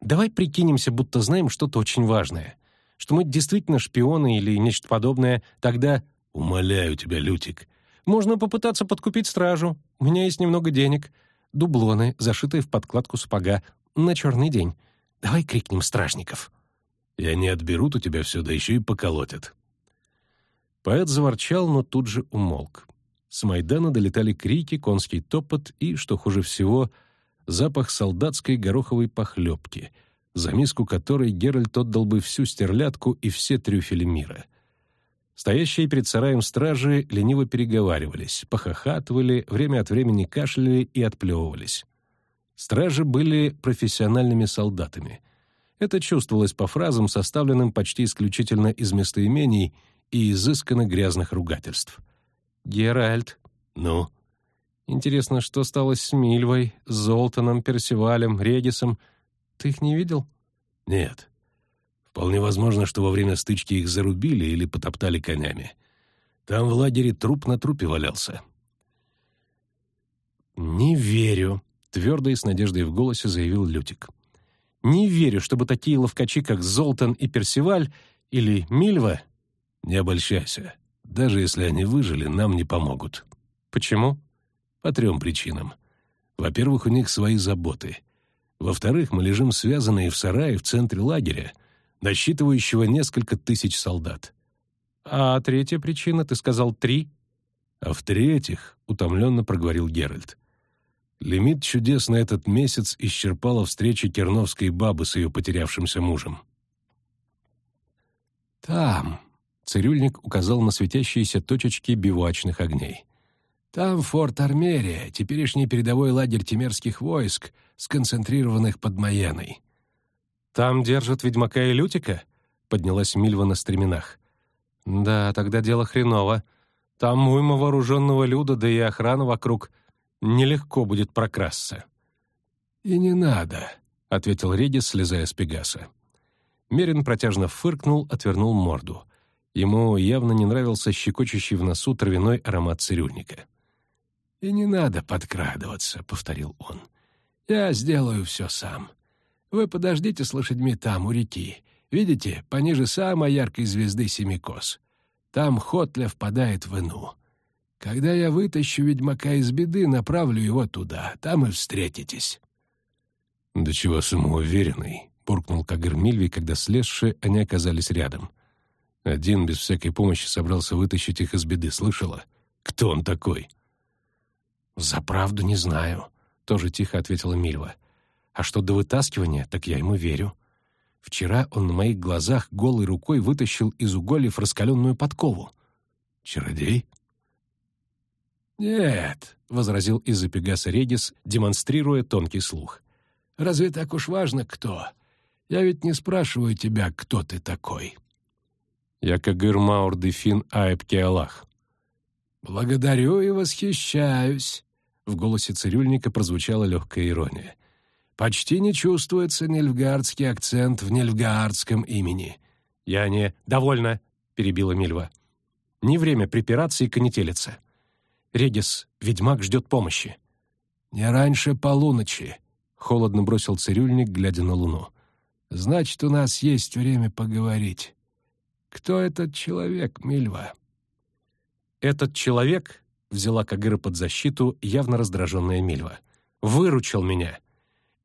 давай прикинемся, будто знаем что-то очень важное. Что мы действительно шпионы или нечто подобное, тогда «Умоляю тебя, Лютик». «Можно попытаться подкупить стражу. У меня есть немного денег. Дублоны, зашитые в подкладку сапога. На черный день. Давай крикнем стражников». «И они отберут у тебя все, да еще и поколотят». Поэт заворчал, но тут же умолк. С Майдана долетали крики, конский топот и, что хуже всего, запах солдатской гороховой похлебки, за миску которой Геральт отдал бы всю стерлядку и все трюфели мира — Стоящие перед сараем стражи лениво переговаривались, похохатывали, время от времени кашляли и отплевывались. Стражи были профессиональными солдатами. Это чувствовалось по фразам, составленным почти исключительно из местоимений и изысканно грязных ругательств. «Геральт». «Ну?» «Интересно, что стало с Мильвой, Золтаном, Персивалем, Редисом? Ты их не видел?» «Нет». Вполне возможно, что во время стычки их зарубили или потоптали конями. Там в лагере труп на трупе валялся. «Не верю», — твердо и с надеждой в голосе заявил Лютик. «Не верю, чтобы такие ловкачи, как Золтан и Персиваль или Мильва...» «Не обольщайся. Даже если они выжили, нам не помогут». «Почему?» «По трем причинам. Во-первых, у них свои заботы. Во-вторых, мы лежим связанные в сарае в центре лагеря, насчитывающего несколько тысяч солдат. «А третья причина, ты сказал, три?» «А в-третьих», — утомленно проговорил Геральт, «лимит чудес на этот месяц исчерпала встреча Керновской бабы с ее потерявшимся мужем». «Там», — цирюльник указал на светящиеся точечки бивуачных огней. «Там форт Армерия, теперешний передовой лагерь темерских войск, сконцентрированных под Майеной. «Там держат ведьмака и Лютика?» — поднялась Мильва на стременах. «Да, тогда дело хреново. Там уйма вооруженного люда, да и охрана вокруг. Нелегко будет прокрасться». «И не надо», — ответил Редис, слезая с Пегаса. Мерин протяжно фыркнул, отвернул морду. Ему явно не нравился щекочущий в носу травяной аромат цирюльника. «И не надо подкрадываться», — повторил он. «Я сделаю все сам. Вы подождите с лошадьми там, у реки. Видите, пониже самой яркой звезды Семикос. Там Хотля впадает в Ину. Когда я вытащу ведьмака из беды, направлю его туда. Там и встретитесь». «Да чего самоуверенный», — буркнул Кагыр Мильви, когда слезшие они оказались рядом. Один без всякой помощи собрался вытащить их из беды, слышала? Кто он такой? «За правду не знаю», — тоже тихо ответила Мильва. А что до вытаскивания, так я ему верю. Вчера он на моих глазах голой рукой вытащил из угольев раскаленную подкову. Чародей? «Нет», — возразил из-за Пегаса Редис, демонстрируя тонкий слух. «Разве так уж важно, кто? Я ведь не спрашиваю тебя, кто ты такой». «Я Кагыр Маур Дефин Аэб Аллах». «Благодарю и восхищаюсь», — в голосе цирюльника прозвучала легкая ирония. «Почти не чувствуется нельфгардский акцент в нельфгардском имени». «Я не...» «Довольно», — перебила Мильва. «Не время припираться и конетелиться. Редис, ведьмак ждет помощи». «Не раньше полуночи», — холодно бросил цирюльник, глядя на луну. «Значит, у нас есть время поговорить. Кто этот человек, Мильва?» «Этот человек», — взяла Кагыра под защиту явно раздраженная Мильва, — «выручил меня.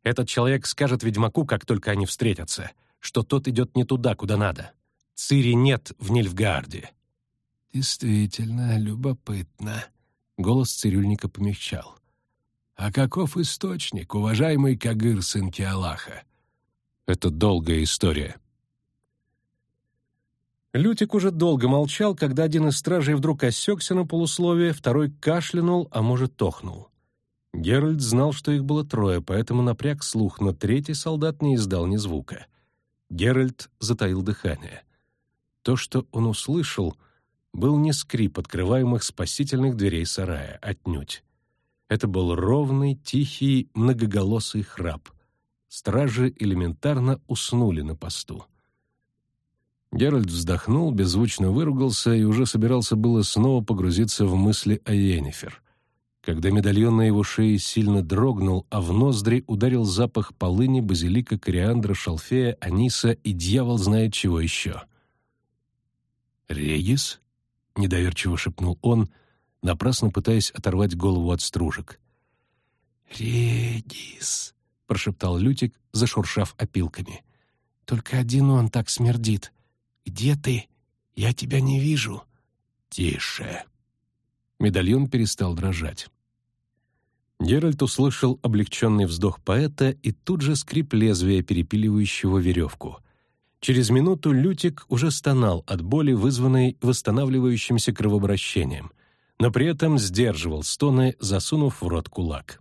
Этот человек скажет ведьмаку, как только они встретятся, что тот идет не туда, куда надо. Цири нет в Нильфгаарде». «Действительно любопытно», Голос цирюльника помягчал. «А каков источник, уважаемый Кагыр, сын Киалаха?» «Это долгая история». Лютик уже долго молчал, когда один из стражей вдруг осекся на полусловие, второй кашлянул, а может, тохнул. Геральт знал, что их было трое, поэтому напряг слух, но третий солдат не издал ни звука. Геральт затаил дыхание. То, что он услышал — был не скрип открываемых спасительных дверей сарая, отнюдь. Это был ровный, тихий, многоголосый храп. Стражи элементарно уснули на посту. Геральт вздохнул, беззвучно выругался и уже собирался было снова погрузиться в мысли о Йеннифер. Когда медальон на его шее сильно дрогнул, а в ноздри ударил запах полыни, базилика, кориандра, шалфея, аниса и дьявол знает чего еще. «Регис?» — недоверчиво шепнул он, напрасно пытаясь оторвать голову от стружек. «Редис», — прошептал Лютик, зашуршав опилками. «Только один он так смердит. Где ты? Я тебя не вижу». «Тише». Медальон перестал дрожать. Геральт услышал облегченный вздох поэта и тут же скрип лезвия, перепиливающего веревку — Через минуту Лютик уже стонал от боли, вызванной восстанавливающимся кровообращением, но при этом сдерживал стоны, засунув в рот кулак.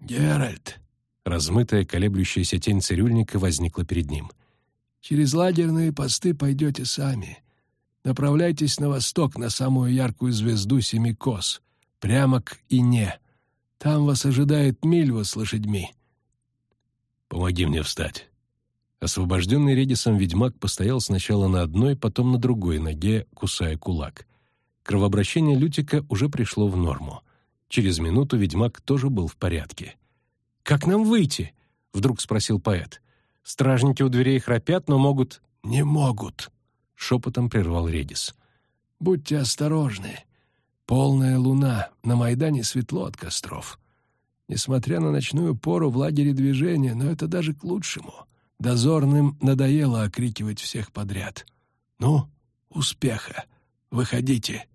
«Геральт!» — размытая колеблющаяся тень цирюльника возникла перед ним. «Через лагерные посты пойдете сами. Направляйтесь на восток, на самую яркую звезду Семикос, прямо к Ине. Там вас ожидает Мильва с лошадьми». «Помоги мне встать». Освобожденный Редисом ведьмак постоял сначала на одной, потом на другой ноге, кусая кулак. Кровообращение Лютика уже пришло в норму. Через минуту ведьмак тоже был в порядке. «Как нам выйти?» — вдруг спросил поэт. «Стражники у дверей храпят, но могут...» «Не могут», — шепотом прервал Редис. «Будьте осторожны. Полная луна, на Майдане светло от костров. Несмотря на ночную пору в лагере движения, но это даже к лучшему». Дозорным надоело окрикивать всех подряд. «Ну, успеха! Выходите!»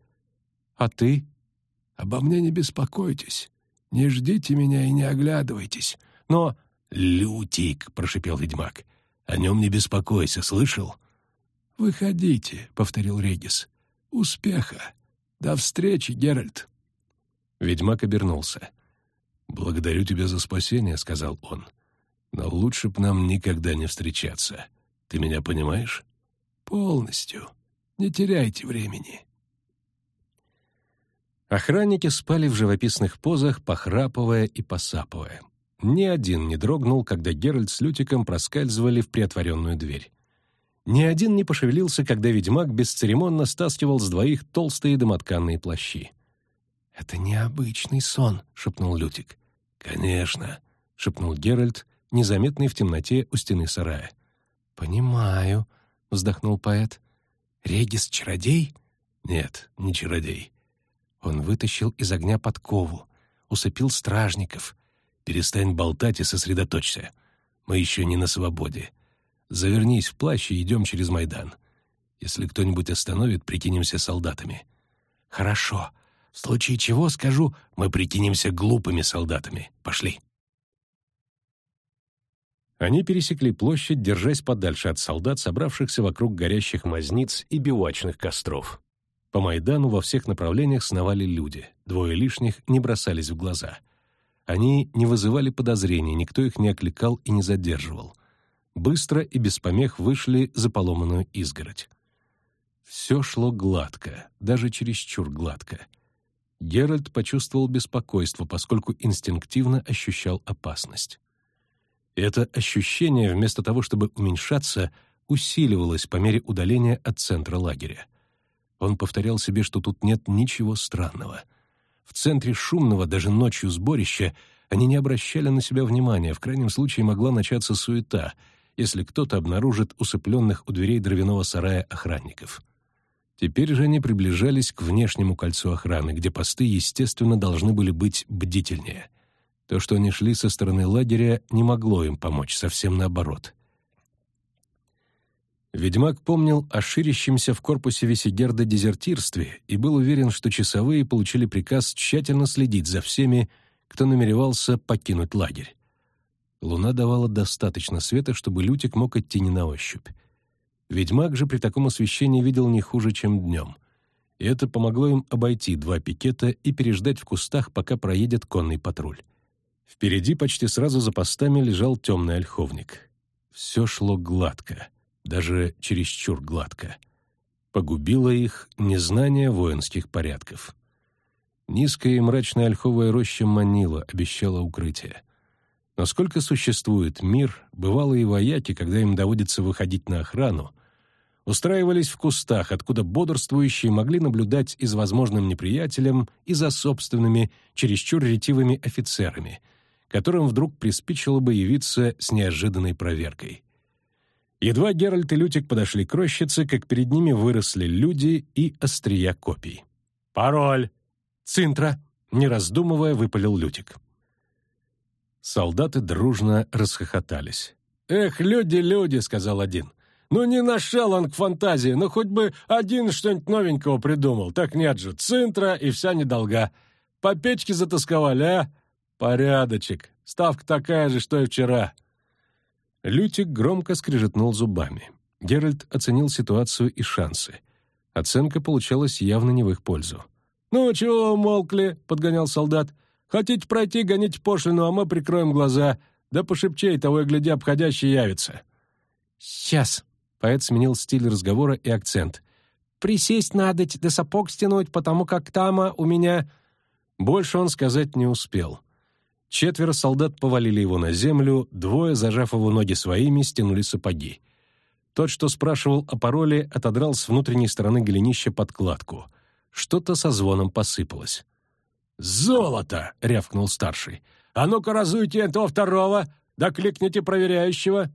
«А ты?» «Обо мне не беспокойтесь. Не ждите меня и не оглядывайтесь. Но...» «Лютик!» — прошипел ведьмак. «О нем не беспокойся, слышал?» «Выходите», — повторил Регис. «Успеха! До встречи, Геральт!» Ведьмак обернулся. «Благодарю тебя за спасение», — сказал он. Но лучше б нам никогда не встречаться. Ты меня понимаешь? Полностью. Не теряйте времени. Охранники спали в живописных позах, похрапывая и посапывая. Ни один не дрогнул, когда Геральт с Лютиком проскальзывали в приотворенную дверь. Ни один не пошевелился, когда ведьмак бесцеремонно стаскивал с двоих толстые домотканные плащи. «Это необычный сон», — шепнул Лютик. «Конечно», — шепнул Геральт незаметный в темноте у стены сарая. «Понимаю», — вздохнул поэт. «Регис — чародей?» «Нет, не чародей». Он вытащил из огня подкову, усыпил стражников. «Перестань болтать и сосредоточься. Мы еще не на свободе. Завернись в плащ и идем через Майдан. Если кто-нибудь остановит, прикинемся солдатами». «Хорошо. В случае чего скажу, мы прикинемся глупыми солдатами. Пошли». Они пересекли площадь, держась подальше от солдат, собравшихся вокруг горящих мазниц и бивачных костров. По Майдану во всех направлениях сновали люди. двое лишних не бросались в глаза. Они не вызывали подозрений, никто их не окликал и не задерживал. Быстро и без помех вышли за поломанную изгородь. Все шло гладко, даже чересчур гладко. Геральт почувствовал беспокойство, поскольку инстинктивно ощущал опасность. Это ощущение, вместо того, чтобы уменьшаться, усиливалось по мере удаления от центра лагеря. Он повторял себе, что тут нет ничего странного. В центре шумного, даже ночью сборища, они не обращали на себя внимания, в крайнем случае могла начаться суета, если кто-то обнаружит усыпленных у дверей дровяного сарая охранников. Теперь же они приближались к внешнему кольцу охраны, где посты, естественно, должны были быть бдительнее. То, что они шли со стороны лагеря, не могло им помочь, совсем наоборот. Ведьмак помнил о ширящемся в корпусе Весигерда дезертирстве и был уверен, что часовые получили приказ тщательно следить за всеми, кто намеревался покинуть лагерь. Луна давала достаточно света, чтобы Лютик мог идти не на ощупь. Ведьмак же при таком освещении видел не хуже, чем днем. И это помогло им обойти два пикета и переждать в кустах, пока проедет конный патруль. Впереди почти сразу за постами лежал темный ольховник. Все шло гладко, даже чересчур гладко. Погубило их незнание воинских порядков. Низкая и мрачная ольховая роща манила, обещала укрытие. Но сколько существует мир, бывало и вояки, когда им доводится выходить на охрану, устраивались в кустах, откуда бодрствующие могли наблюдать и за возможным неприятелем, и за собственными, чересчур ретивыми офицерами — которым вдруг приспичило бы явиться с неожиданной проверкой. Едва Геральт и Лютик подошли к рощице, как перед ними выросли люди и острия копий. «Пароль!» «Цинтра!» — не раздумывая, выпалил Лютик. Солдаты дружно расхохотались. «Эх, люди, люди!» — сказал один. «Ну не нашел он к фантазии, но хоть бы один что-нибудь новенького придумал. Так нет же, цинтра и вся недолга. По печке затасковали, а? «Порядочек. Ставка такая же, что и вчера». Лютик громко скрежетнул зубами. Геральт оценил ситуацию и шансы. Оценка получалась явно не в их пользу. «Ну, чего умолкли?» — подгонял солдат. «Хотите пройти, гоните пошлину, а мы прикроем глаза. Да пошепчей, того и гляди, обходящий явится». «Сейчас», — поэт сменил стиль разговора и акцент. «Присесть надо, да сапог стянуть, потому как тама у меня...» Больше он сказать не успел. Четверо солдат повалили его на землю, двое, зажав его ноги своими, стянули сапоги. Тот, что спрашивал о пароле, отодрал с внутренней стороны голенища подкладку. Что-то со звоном посыпалось. «Золото!» — рявкнул старший. «А ну-ка разуйте этого второго! Да кликните проверяющего!»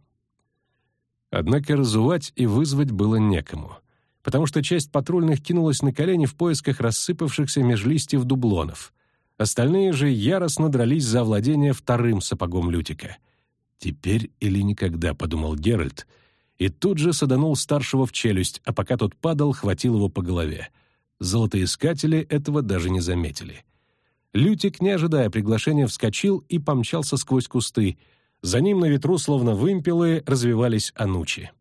Однако разувать и вызвать было некому, потому что часть патрульных кинулась на колени в поисках рассыпавшихся меж листьев дублонов. Остальные же яростно дрались за владение вторым сапогом Лютика. «Теперь или никогда», — подумал Геральт, и тут же саданул старшего в челюсть, а пока тот падал, хватил его по голове. Золотоискатели этого даже не заметили. Лютик, не ожидая приглашения, вскочил и помчался сквозь кусты. За ним на ветру, словно вымпелы, развивались анучи.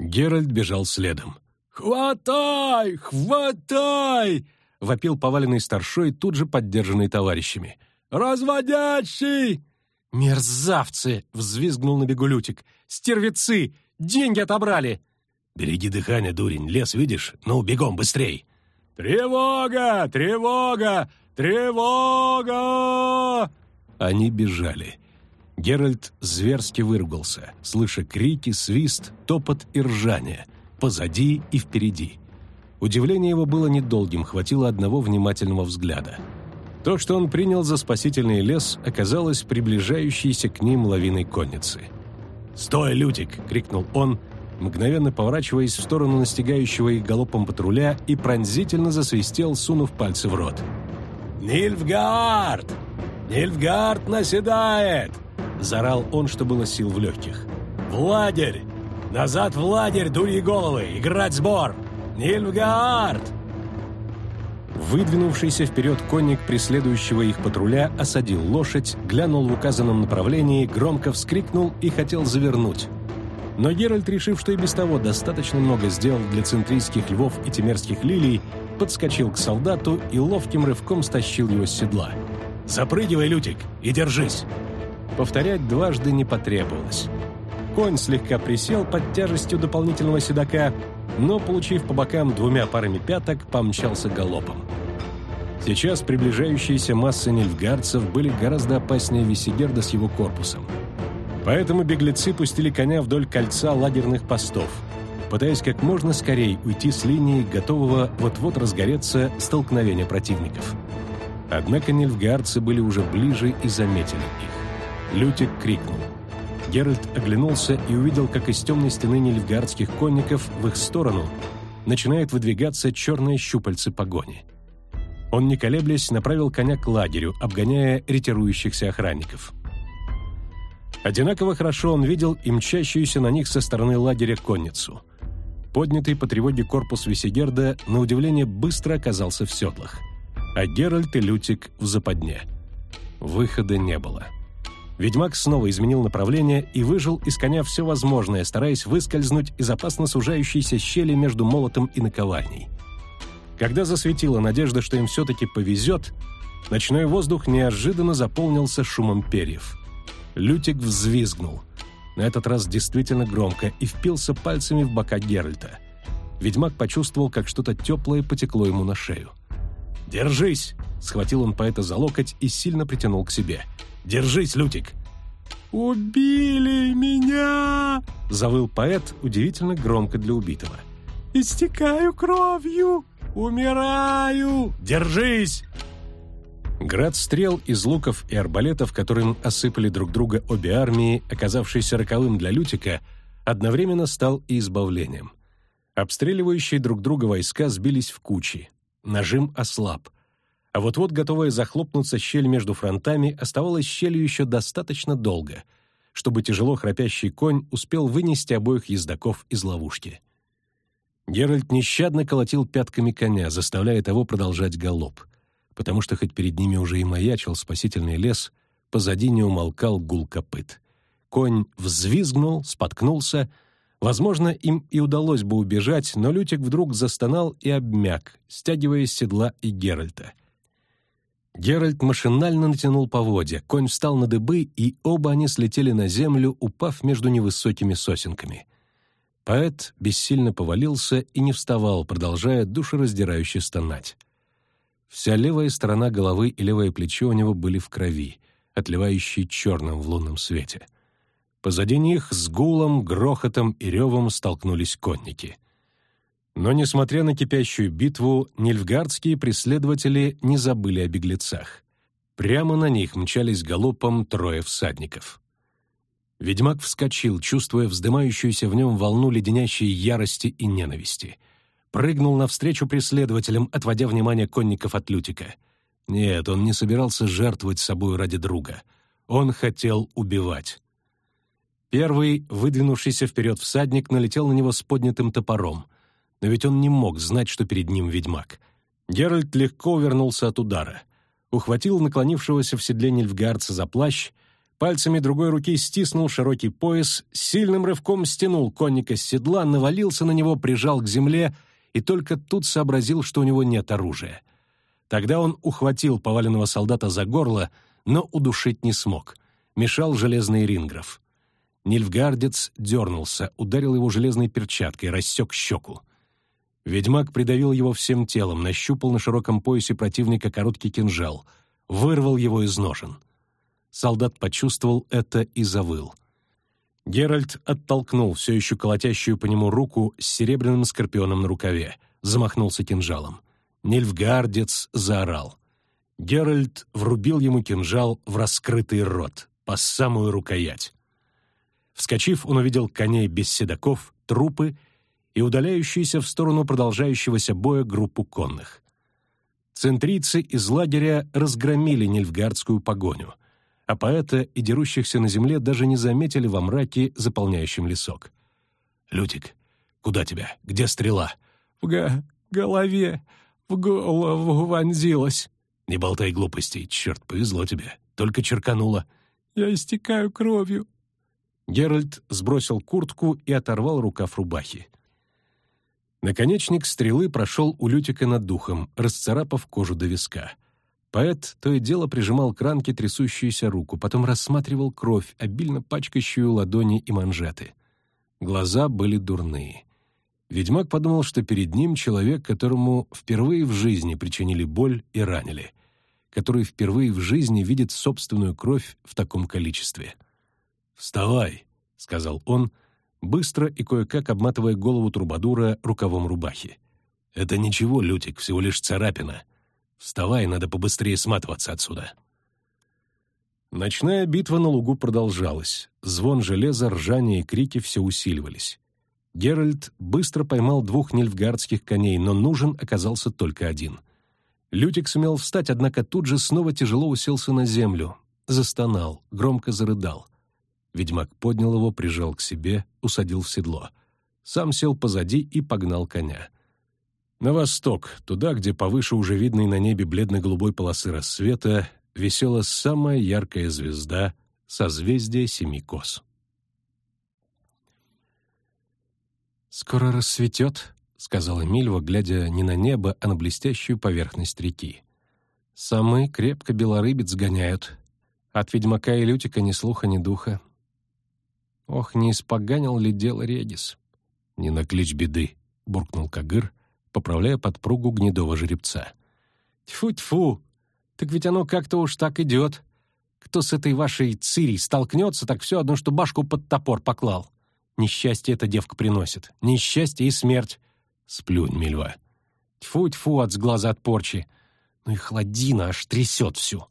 Геральт бежал следом. «Хватай! Хватай!» — вопил поваленный старшой, тут же поддержанный товарищами. «Разводящий!» «Мерзавцы!» — взвизгнул на бегу Лютик. «Стервецы! Деньги отобрали!» «Береги дыхание, дурень, лес видишь? Ну, бегом, быстрей!» «Тревога! Тревога! Тревога!» Они бежали. Геральт зверски выругался, слыша крики, свист, топот и ржание. Позади и впереди. Удивление его было недолгим, хватило одного внимательного взгляда. То, что он принял за спасительный лес, оказалось приближающейся к ним лавиной конницы. «Стой, Лютик!» — крикнул он, мгновенно поворачиваясь в сторону настигающего их галопом патруля и пронзительно засвистел, сунув пальцы в рот. «Нильфгард! Нильфгард наседает!» — заорал он, что было сил в легких. «В лагерь! Назад в лагерь, дурьи головы! Играть сбор!» «Нильфгаард!» Выдвинувшийся вперед конник преследующего их патруля осадил лошадь, глянул в указанном направлении, громко вскрикнул и хотел завернуть. Но Геральт, решив, что и без того достаточно много сделал для центрийских львов и темерских лилий, подскочил к солдату и ловким рывком стащил его с седла. «Запрыгивай, Лютик, и держись!» Повторять дважды не потребовалось. Конь слегка присел под тяжестью дополнительного седока, но, получив по бокам двумя парами пяток, помчался галопом. Сейчас приближающиеся массы нильфгардцев были гораздо опаснее Висигерда с его корпусом. Поэтому беглецы пустили коня вдоль кольца лагерных постов, пытаясь как можно скорее уйти с линии готового вот-вот разгореться столкновения противников. Однако нильфгардцы были уже ближе и заметили их. Лютик крикнул. Геральт оглянулся и увидел, как из темной стены нильфгардских конников в их сторону начинает выдвигаться черные щупальцы погони. Он, не колеблясь, направил коня к лагерю, обгоняя ретирующихся охранников. Одинаково хорошо он видел и мчащуюся на них со стороны лагеря конницу. Поднятый по тревоге корпус Весигерда, на удивление, быстро оказался в седлах. А Геральт и Лютик в западне. Выхода не было. — Ведьмак снова изменил направление и выжил из коня все возможное, стараясь выскользнуть из опасно сужающейся щели между молотом и наковальней. Когда засветила надежда, что им все-таки повезет, ночной воздух неожиданно заполнился шумом перьев. Лютик взвизгнул. На этот раз действительно громко и впился пальцами в бока Геральта. Ведьмак почувствовал, как что-то теплое потекло ему на шею. «Держись!» — схватил он поэта за локоть и сильно притянул к себе — Держись, Лютик!» «Убили меня!» — завыл поэт удивительно громко для убитого. «Истекаю кровью! Умираю! Держись!» Град стрел из луков и арбалетов, которым осыпали друг друга обе армии, оказавшийся роковым для Лютика, одновременно стал и избавлением. Обстреливающие друг друга войска сбились в кучи. Нажим ослаб — а вот-вот готовая захлопнуться щель между фронтами оставалась щелью еще достаточно долго, чтобы тяжело храпящий конь успел вынести обоих ездаков из ловушки. Геральт нещадно колотил пятками коня, заставляя того продолжать галоп, потому что хоть перед ними уже и маячил спасительный лес, позади не умолкал гул копыт. Конь взвизгнул, споткнулся. Возможно, им и удалось бы убежать, но Лютик вдруг застонал и обмяк, стягивая с седла и Геральта — Геральт машинально натянул поводья, конь встал на дыбы, и оба они слетели на землю, упав между невысокими сосенками. Поэт бессильно повалился и не вставал, продолжая душераздирающе стонать. Вся левая сторона головы и левое плечо у него были в крови, отливающей черным в лунном свете. Позади них с гулом, грохотом и ревом столкнулись конники — но, несмотря на кипящую битву, нильфгардские преследователи не забыли о беглецах. Прямо на них мчались галопом трое всадников. Ведьмак вскочил, чувствуя вздымающуюся в нем волну леденящей ярости и ненависти. Прыгнул навстречу преследователям, отводя внимание конников от Лютика. Нет, он не собирался жертвовать собой ради друга. Он хотел убивать. Первый, выдвинувшийся вперед всадник, налетел на него с поднятым топором — но ведь он не мог знать, что перед ним ведьмак. Геральт легко увернулся от удара. Ухватил наклонившегося в седле Нильфгардца за плащ, пальцами другой руки стиснул широкий пояс, сильным рывком стянул конника с седла, навалился на него, прижал к земле и только тут сообразил, что у него нет оружия. Тогда он ухватил поваленного солдата за горло, но удушить не смог. Мешал железный рингров. Нильфгардец дернулся, ударил его железной перчаткой, рассек щеку. Ведьмак придавил его всем телом, нащупал на широком поясе противника короткий кинжал, вырвал его из ножен. Солдат почувствовал это и завыл. Геральт оттолкнул все еще колотящую по нему руку с серебряным скорпионом на рукаве, замахнулся кинжалом. Нильфгардец заорал. Геральт врубил ему кинжал в раскрытый рот, по самую рукоять. Вскочив, он увидел коней без седаков, трупы и удаляющуюся в сторону продолжающегося боя группу конных. Центрийцы из лагеря разгромили нильфгардскую погоню, а поэта и дерущихся на земле даже не заметили во мраке, заполняющем лесок. «Лютик, куда тебя? Где стрела?» «В га голове, в голову вонзилась». «Не болтай глупостей, черт, повезло тебе. Только черкануло». «Я истекаю кровью». Геральт сбросил куртку и оторвал рукав рубахи. Наконечник стрелы прошел у Лютика над духом, расцарапав кожу до виска. Поэт то и дело прижимал к ранке трясущуюся руку, потом рассматривал кровь, обильно пачкающую ладони и манжеты. Глаза были дурные. Ведьмак подумал, что перед ним человек, которому впервые в жизни причинили боль и ранили, который впервые в жизни видит собственную кровь в таком количестве. «Вставай», — сказал он, быстро и кое-как обматывая голову трубадура рукавом рубахи. «Это ничего, Лютик, всего лишь царапина. Вставай, надо побыстрее сматываться отсюда». Ночная битва на лугу продолжалась. Звон железа, ржание и крики все усиливались. Геральт быстро поймал двух нильфгардских коней, но нужен оказался только один. Лютик сумел встать, однако тут же снова тяжело уселся на землю. Застонал, громко зарыдал. Ведьмак поднял его, прижал к себе, усадил в седло. Сам сел позади и погнал коня. На восток, туда, где повыше уже видной на небе бледно-голубой полосы рассвета, висела самая яркая звезда — созвездие Семи Кос. «Скоро рассветет», — сказала Мильва, глядя не на небо, а на блестящую поверхность реки. «Самый крепко белорыбец гоняют. От ведьмака и лютика ни слуха, ни духа. Ох, не испоганил ли дело Редис? «Не накличь беды», — буркнул Кагыр, поправляя подпругу гнедого жеребца. «Тьфу-тьфу! Так ведь оно как-то уж так идет. Кто с этой вашей цирей столкнется, так все одно, что башку под топор поклал. Несчастье эта девка приносит. Несчастье и смерть. Сплюнь, Мильва. Тьфу-тьфу от сглаза от порчи. Ну и холодина аж трясет всю.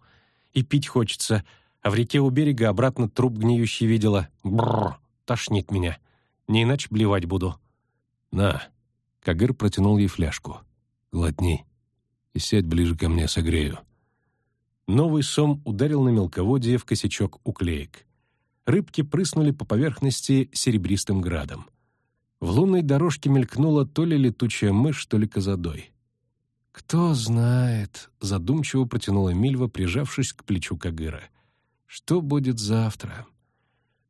И пить хочется, а в реке у берега обратно труп гниющий видела. Бррр, тошнит меня. Не иначе блевать буду. На. Кагыр протянул ей фляжку. Глотни. И сядь ближе ко мне, согрею. Новый сом ударил на мелководье в косячок уклеек. Рыбки прыснули по поверхности серебристым градом. В лунной дорожке мелькнула то ли летучая мышь, то ли козадой. «Кто знает», — задумчиво протянула Мильва, прижавшись к плечу Кагыра — что будет завтра?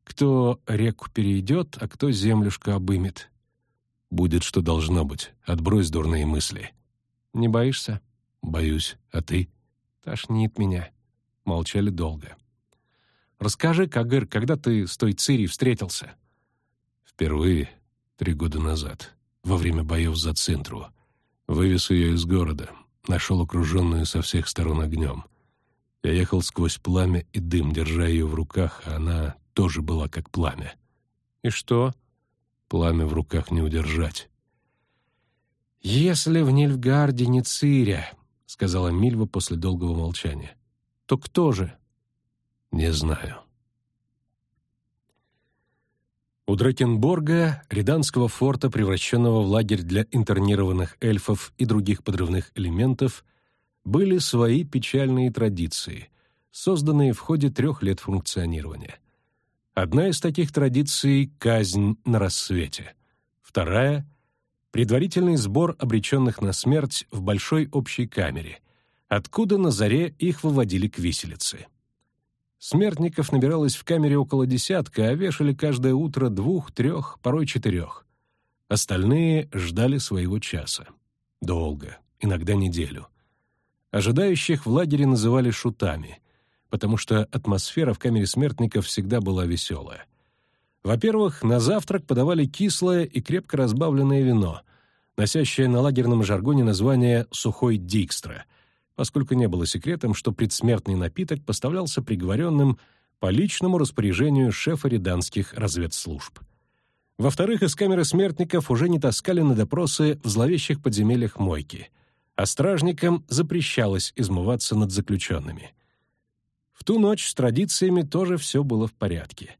Кто реку перейдет, а кто землюшку обымет? Будет, что должно быть. Отбрось дурные мысли. Не боишься? Боюсь. А ты? Тошнит меня. Молчали долго. Расскажи, Кагыр, когда ты с той Цири встретился? Впервые, три года назад, во время боев за Центру. Вывез ее из города, нашел окруженную со всех сторон огнем. Я ехал сквозь пламя и дым, держа ее в руках, а она тоже была как пламя. «И что?» «Пламя в руках не удержать». «Если в Нильфгарде не Циря», — сказала Мильва после долгого молчания, — «то кто же?» «Не знаю». У Дракенборга, Риданского форта, превращенного в лагерь для интернированных эльфов и других подрывных элементов, были свои печальные традиции, созданные в ходе трех лет функционирования. Одна из таких традиций — казнь на рассвете. Вторая — предварительный сбор обреченных на смерть в большой общей камере, откуда на заре их выводили к виселице. Смертников набиралось в камере около десятка, а вешали каждое утро двух, трех, порой четырех. Остальные ждали своего часа. Долго, иногда неделю. Ожидающих в лагере называли шутами, потому что атмосфера в камере смертников всегда была веселая. Во-первых, на завтрак подавали кислое и крепко разбавленное вино, носящее на лагерном жаргоне название «сухой дикстра», поскольку не было секретом, что предсмертный напиток поставлялся приговоренным по личному распоряжению шефа реданских разведслужб. Во-вторых, из камеры смертников уже не таскали на допросы в зловещих подземельях мойки — а стражникам запрещалось измываться над заключенными. В ту ночь с традициями тоже все было в порядке.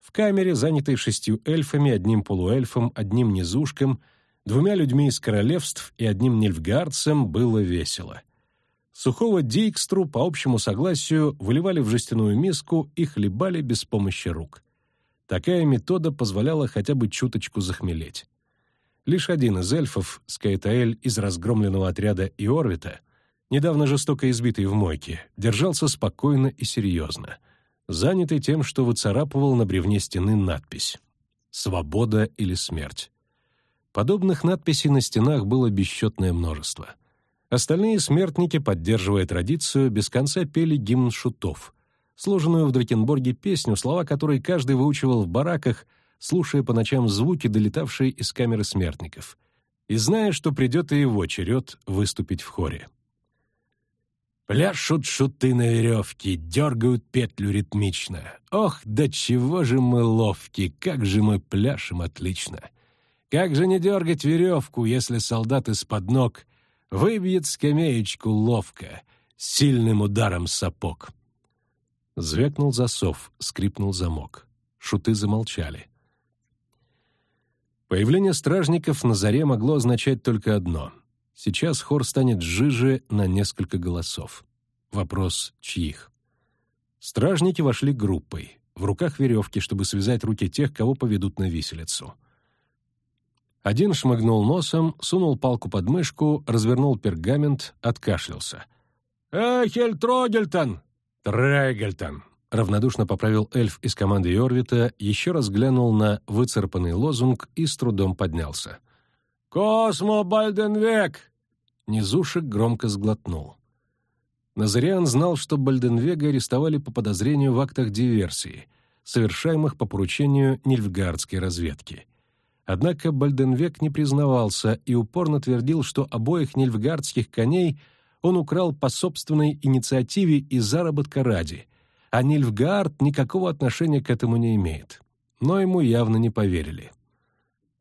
В камере, занятой шестью эльфами, одним полуэльфом, одним низушком, двумя людьми из королевств и одним нильфгардцем, было весело. Сухого дейкстру, по общему согласию, выливали в жестяную миску и хлебали без помощи рук. Такая метода позволяла хотя бы чуточку захмелеть. Лишь один из эльфов, Скайтаэль из разгромленного отряда Иорвита, недавно жестоко избитый в мойке, держался спокойно и серьезно, занятый тем, что выцарапывал на бревне стены надпись «Свобода или смерть». Подобных надписей на стенах было бесчетное множество. Остальные смертники, поддерживая традицию, без конца пели гимн шутов, сложенную в Дракенборге песню, слова которой каждый выучивал в бараках, слушая по ночам звуки, долетавшие из камеры смертников, и зная, что придет и его черед выступить в хоре. Пляшут шуты на веревке, дергают петлю ритмично. Ох, да чего же мы ловки, как же мы пляшем отлично! Как же не дергать веревку, если солдат из-под ног выбьет скамеечку ловко, сильным ударом сапог? Звякнул засов, скрипнул замок. Шуты замолчали. Появление стражников на заре могло означать только одно. Сейчас хор станет жиже на несколько голосов. Вопрос чьих? Стражники вошли группой. В руках веревки, чтобы связать руки тех, кого поведут на виселицу. Один шмыгнул носом, сунул палку под мышку, развернул пергамент, откашлялся. «Эхель Трогельтон!» «Трегельтон!» — равнодушно поправил эльф из команды Йорвита, еще раз глянул на выцарпанный лозунг и с трудом поднялся. «Космо Бальденвек!» Низушек громко сглотнул. Назариан знал, что Бальденвега арестовали по подозрению в актах диверсии, совершаемых по поручению Нильфгардской разведки. Однако Бальденвек не признавался и упорно твердил, что обоих нильфгардских коней он украл по собственной инициативе и заработка ради, а Нильфгард никакого отношения к этому не имеет. Но ему явно не поверили.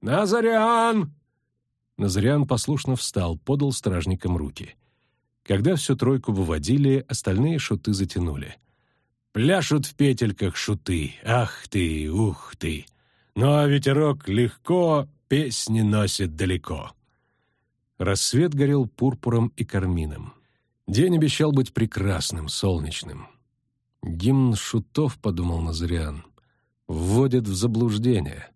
«Назариан!» Назариан послушно встал, подал стражникам руки. Когда всю тройку выводили, остальные шуты затянули. «Пляшут в петельках шуты, ах ты, ух ты!» Ну а ветерок легко песни носит далеко. Рассвет горел пурпуром и кармином. День обещал быть прекрасным, солнечным. Гимн шутов, подумал Назариан, вводит в заблуждение.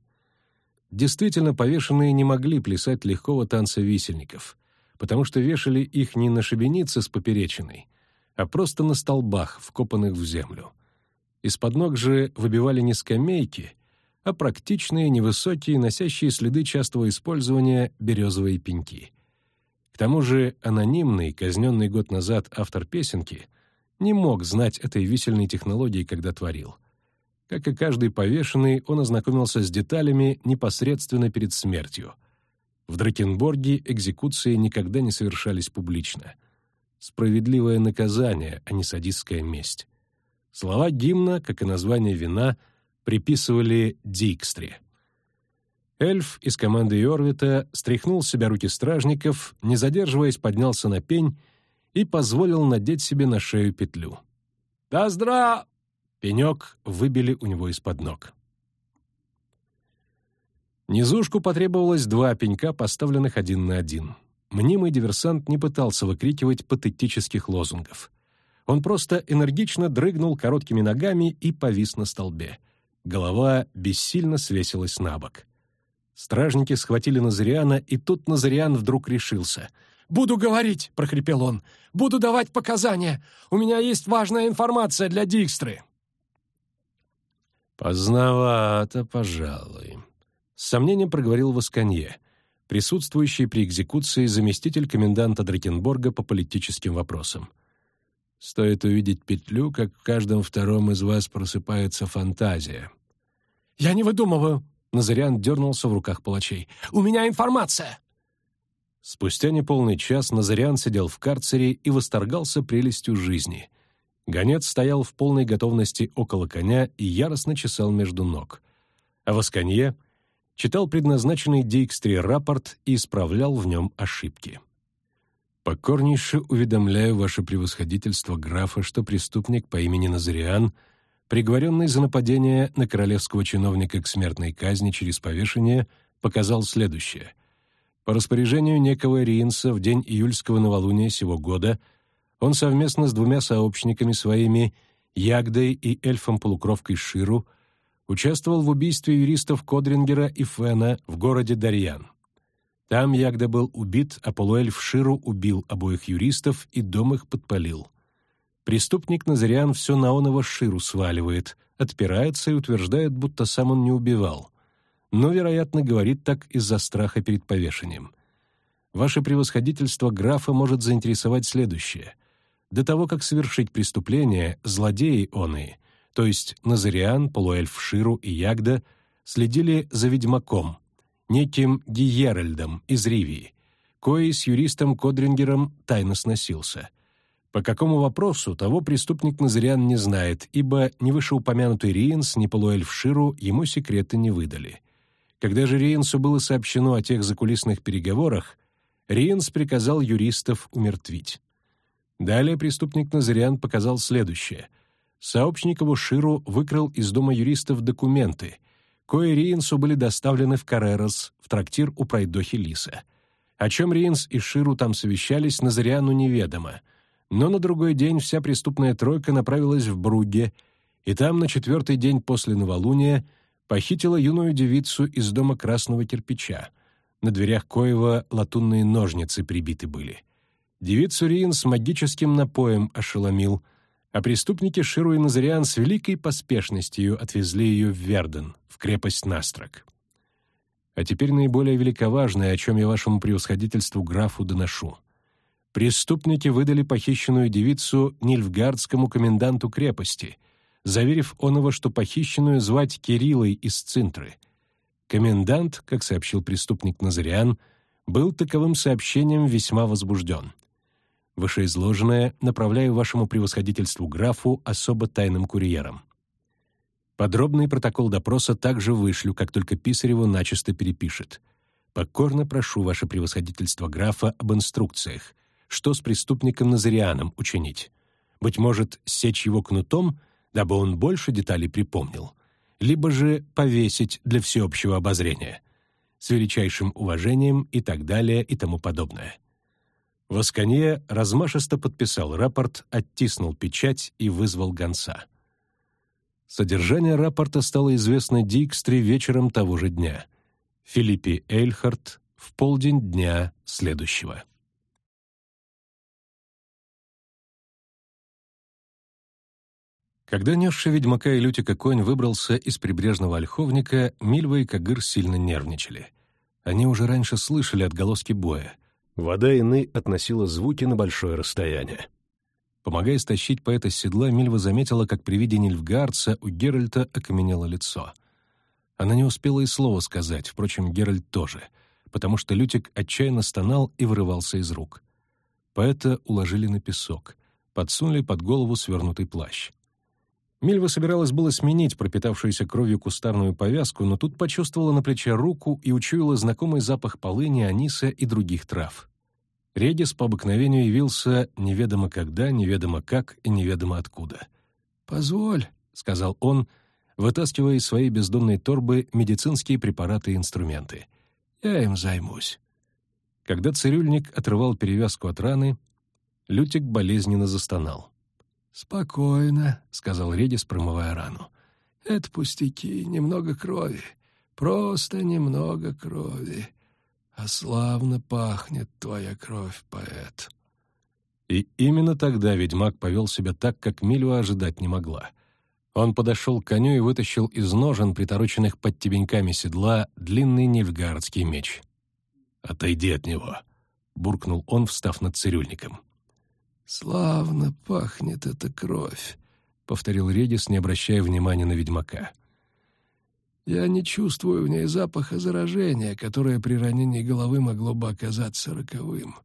Действительно, повешенные не могли плясать легкого танца висельников, потому что вешали их не на шибенице с поперечиной, а просто на столбах, вкопанных в землю. Из-под ног же выбивали не скамейки — а практичные, невысокие, носящие следы частого использования березовые пеньки. К тому же анонимный, казненный год назад автор песенки не мог знать этой висельной технологии, когда творил. Как и каждый повешенный, он ознакомился с деталями непосредственно перед смертью. В Дракенборге экзекуции никогда не совершались публично. Справедливое наказание, а не садистская месть. Слова гимна, как и название вина — приписывали Дикстре. Эльф из команды Йорвита стряхнул с себя руки стражников, не задерживаясь, поднялся на пень и позволил надеть себе на шею петлю. «Да здра!» Пенек выбили у него из-под ног. Низушку потребовалось два пенька, поставленных один на один. Мнимый диверсант не пытался выкрикивать патетических лозунгов. Он просто энергично дрыгнул короткими ногами и повис на столбе — Голова бессильно свесилась на бок. Стражники схватили Назариана, и тут Назариан вдруг решился. «Буду говорить!» — прохрипел он. «Буду давать показания! У меня есть важная информация для Дикстры!» «Поздновато, пожалуй», — с сомнением проговорил Восканье, присутствующий при экзекуции заместитель коменданта Дракенборга по политическим вопросам. Стоит увидеть петлю, как в каждом втором из вас просыпается фантазия. «Я не выдумываю!» — Назарян дернулся в руках палачей. «У меня информация!» Спустя неполный час Назарян сидел в карцере и восторгался прелестью жизни. Гонец стоял в полной готовности около коня и яростно чесал между ног. А Восканье читал предназначенный Дейкстре рапорт и исправлял в нем ошибки. Покорнейше уведомляю ваше превосходительство графа, что преступник по имени Назариан, приговоренный за нападение на королевского чиновника к смертной казни через повешение, показал следующее. По распоряжению некого Риенса в день июльского новолуния сего года он совместно с двумя сообщниками своими, Ягдой и эльфом-полукровкой Ширу, участвовал в убийстве юристов Кодрингера и Фена в городе Дарьян. Там Ягда был убит, а полуэльф Ширу убил обоих юристов и дом их подпалил. Преступник Назариан все на оного Ширу сваливает, отпирается и утверждает, будто сам он не убивал. Но, вероятно, говорит так из-за страха перед повешением. Ваше превосходительство графа может заинтересовать следующее. До того, как совершить преступление, злодеи оные, то есть Назариан, полуэльф Ширу и Ягда, следили за ведьмаком, неким Гиеральдом из Ривии, кои с юристом Кодрингером тайно сносился. По какому вопросу, того преступник Назариан не знает, ибо ни вышеупомянутый Риенс, ни полуэльф Ширу ему секреты не выдали. Когда же Риенсу было сообщено о тех закулисных переговорах, Риенс приказал юристов умертвить. Далее преступник Назариан показал следующее. Сообщникову Ширу выкрал из дома юристов документы, кои Риенсу были доставлены в Карерос, в трактир у пройдохи Лиса. О чем Риенс и Ширу там совещались, Назариану неведомо. Но на другой день вся преступная тройка направилась в Бругге, и там на четвертый день после новолуния похитила юную девицу из дома красного кирпича. На дверях коего латунные ножницы прибиты были. Девицу Риин с магическим напоем ошеломил, а преступники Ширу и Назариан с великой поспешностью отвезли ее в Верден, в крепость Настрок. А теперь наиболее великоважное, о чем я вашему превосходительству графу доношу. Преступники выдали похищенную девицу Нильфгардскому коменданту крепости — заверив оного, что похищенную звать Кириллой из Цинтры. Комендант, как сообщил преступник Назариан, был таковым сообщением весьма возбужден. Вышеизложенное направляю вашему превосходительству графу особо тайным курьером. Подробный протокол допроса также вышлю, как только Писареву начисто перепишет. Покорно прошу ваше превосходительство графа об инструкциях, что с преступником Назарианом учинить. Быть может, сечь его кнутом — дабы он больше деталей припомнил, либо же повесить для всеобщего обозрения, с величайшим уважением и так далее и тому подобное. Восканье размашисто подписал рапорт, оттиснул печать и вызвал гонца. Содержание рапорта стало известно Дикстре вечером того же дня. Филиппе Эйльхарт в полдень дня следующего. Когда несший ведьмака и Лютика конь выбрался из прибрежного ольховника, Мильва и Кагыр сильно нервничали. Они уже раньше слышали отголоски боя. Вода Ины относила звуки на большое расстояние. Помогая стащить поэта с седла, Мильва заметила, как при виде Нильфгаарца у Геральта окаменело лицо. Она не успела и слова сказать, впрочем, Геральт тоже, потому что Лютик отчаянно стонал и вырывался из рук. Поэта уложили на песок, подсунули под голову свернутый плащ. Мильва собиралась было сменить пропитавшуюся кровью кустарную повязку, но тут почувствовала на плече руку и учуяла знакомый запах полыни, аниса и других трав. Редис по обыкновению явился неведомо когда, неведомо как и неведомо откуда. «Позволь», — сказал он, вытаскивая из своей бездонной торбы медицинские препараты и инструменты. «Я им займусь». Когда цирюльник отрывал перевязку от раны, Лютик болезненно застонал. «Спокойно», — сказал Редис, промывая рану. «Это пустяки, немного крови. Просто немного крови. А славно пахнет твоя кровь, поэт». И именно тогда ведьмак повел себя так, как Милю ожидать не могла. Он подошел к коню и вытащил из ножен, притороченных под тебеньками седла, длинный нильфгардский меч. «Отойди от него», — буркнул он, встав над цирюльником. «Славно пахнет эта кровь», — повторил Редис, не обращая внимания на ведьмака. «Я не чувствую в ней запаха заражения, которое при ранении головы могло бы оказаться роковым.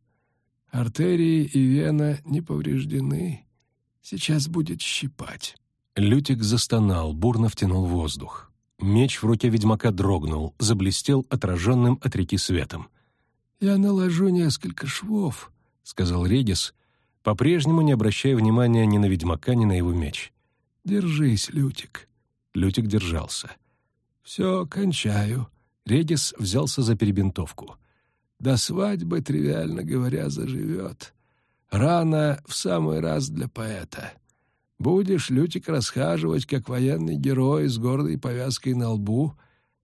Артерии и вена не повреждены. Сейчас будет щипать». Лютик застонал, бурно втянул воздух. Меч в руке ведьмака дрогнул, заблестел отраженным от реки светом. «Я наложу несколько швов», — сказал Редис, по-прежнему не обращая внимания ни на ведьмака, ни на его меч. «Держись, Лютик». Лютик держался. «Все, кончаю». Редис взялся за перебинтовку. «До свадьбы, тривиально говоря, заживет. Рана в самый раз для поэта. Будешь, Лютик, расхаживать, как военный герой с гордой повязкой на лбу,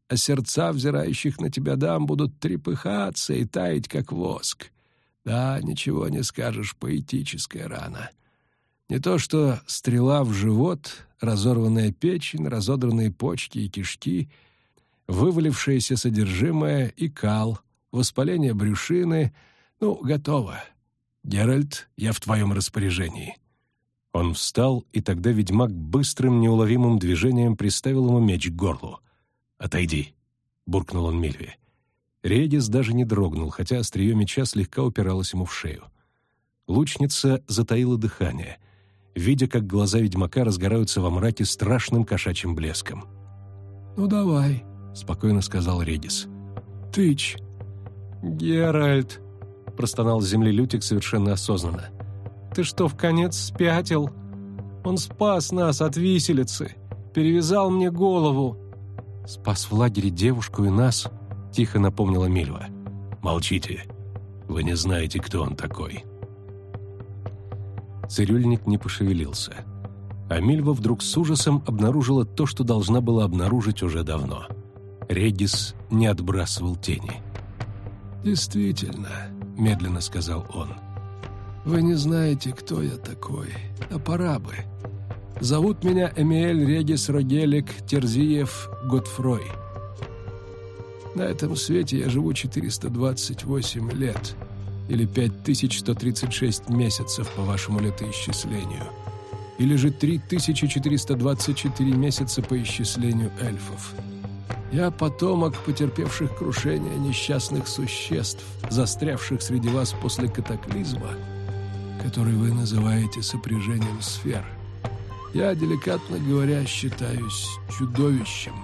а сердца взирающих на тебя дам будут трепыхаться и таять, как воск. Да, ничего не скажешь, поэтическая рана. Не то что стрела в живот, разорванная печень, разодранные почки и кишки. вывалившееся содержимое и кал, воспаление брюшины. Ну, готово. Геральт, я в твоем распоряжении». Он встал, и тогда ведьмак быстрым неуловимым движением приставил ему меч к горлу. «Отойди», — буркнул он Мильве. Редис даже не дрогнул, хотя острие меча слегка упиралось ему в шею. Лучница затаила дыхание, видя, как глаза ведьмака разгораются во мраке страшным кошачьим блеском. «Ну давай», — спокойно сказал Редис. «Тычь». «Геральт», — простонал с земли Лютик совершенно осознанно. «Ты что, в конец спятил? Он спас нас от виселицы, перевязал мне голову». «Спас в лагере девушку и нас», — тихо напомнила Мильва. «Молчите. Вы не знаете, кто он такой». Цирюльник не пошевелился. А Мильва вдруг с ужасом обнаружила то, что должна была обнаружить уже давно. Редис не отбрасывал тени. «Действительно», — медленно сказал он. «Вы не знаете, кто я такой, а пора бы. Зовут меня Эмиэль Редис Рогелик Терзиев Готфрой. На этом свете я живу 428 лет, или 5136 месяцев по вашему летоисчислению, или же 3424 месяца по исчислению эльфов. Я потомок потерпевших крушение несчастных существ, застрявших среди вас после катаклизма, который вы называете сопряжением сфер. Я, деликатно говоря, считаюсь чудовищем,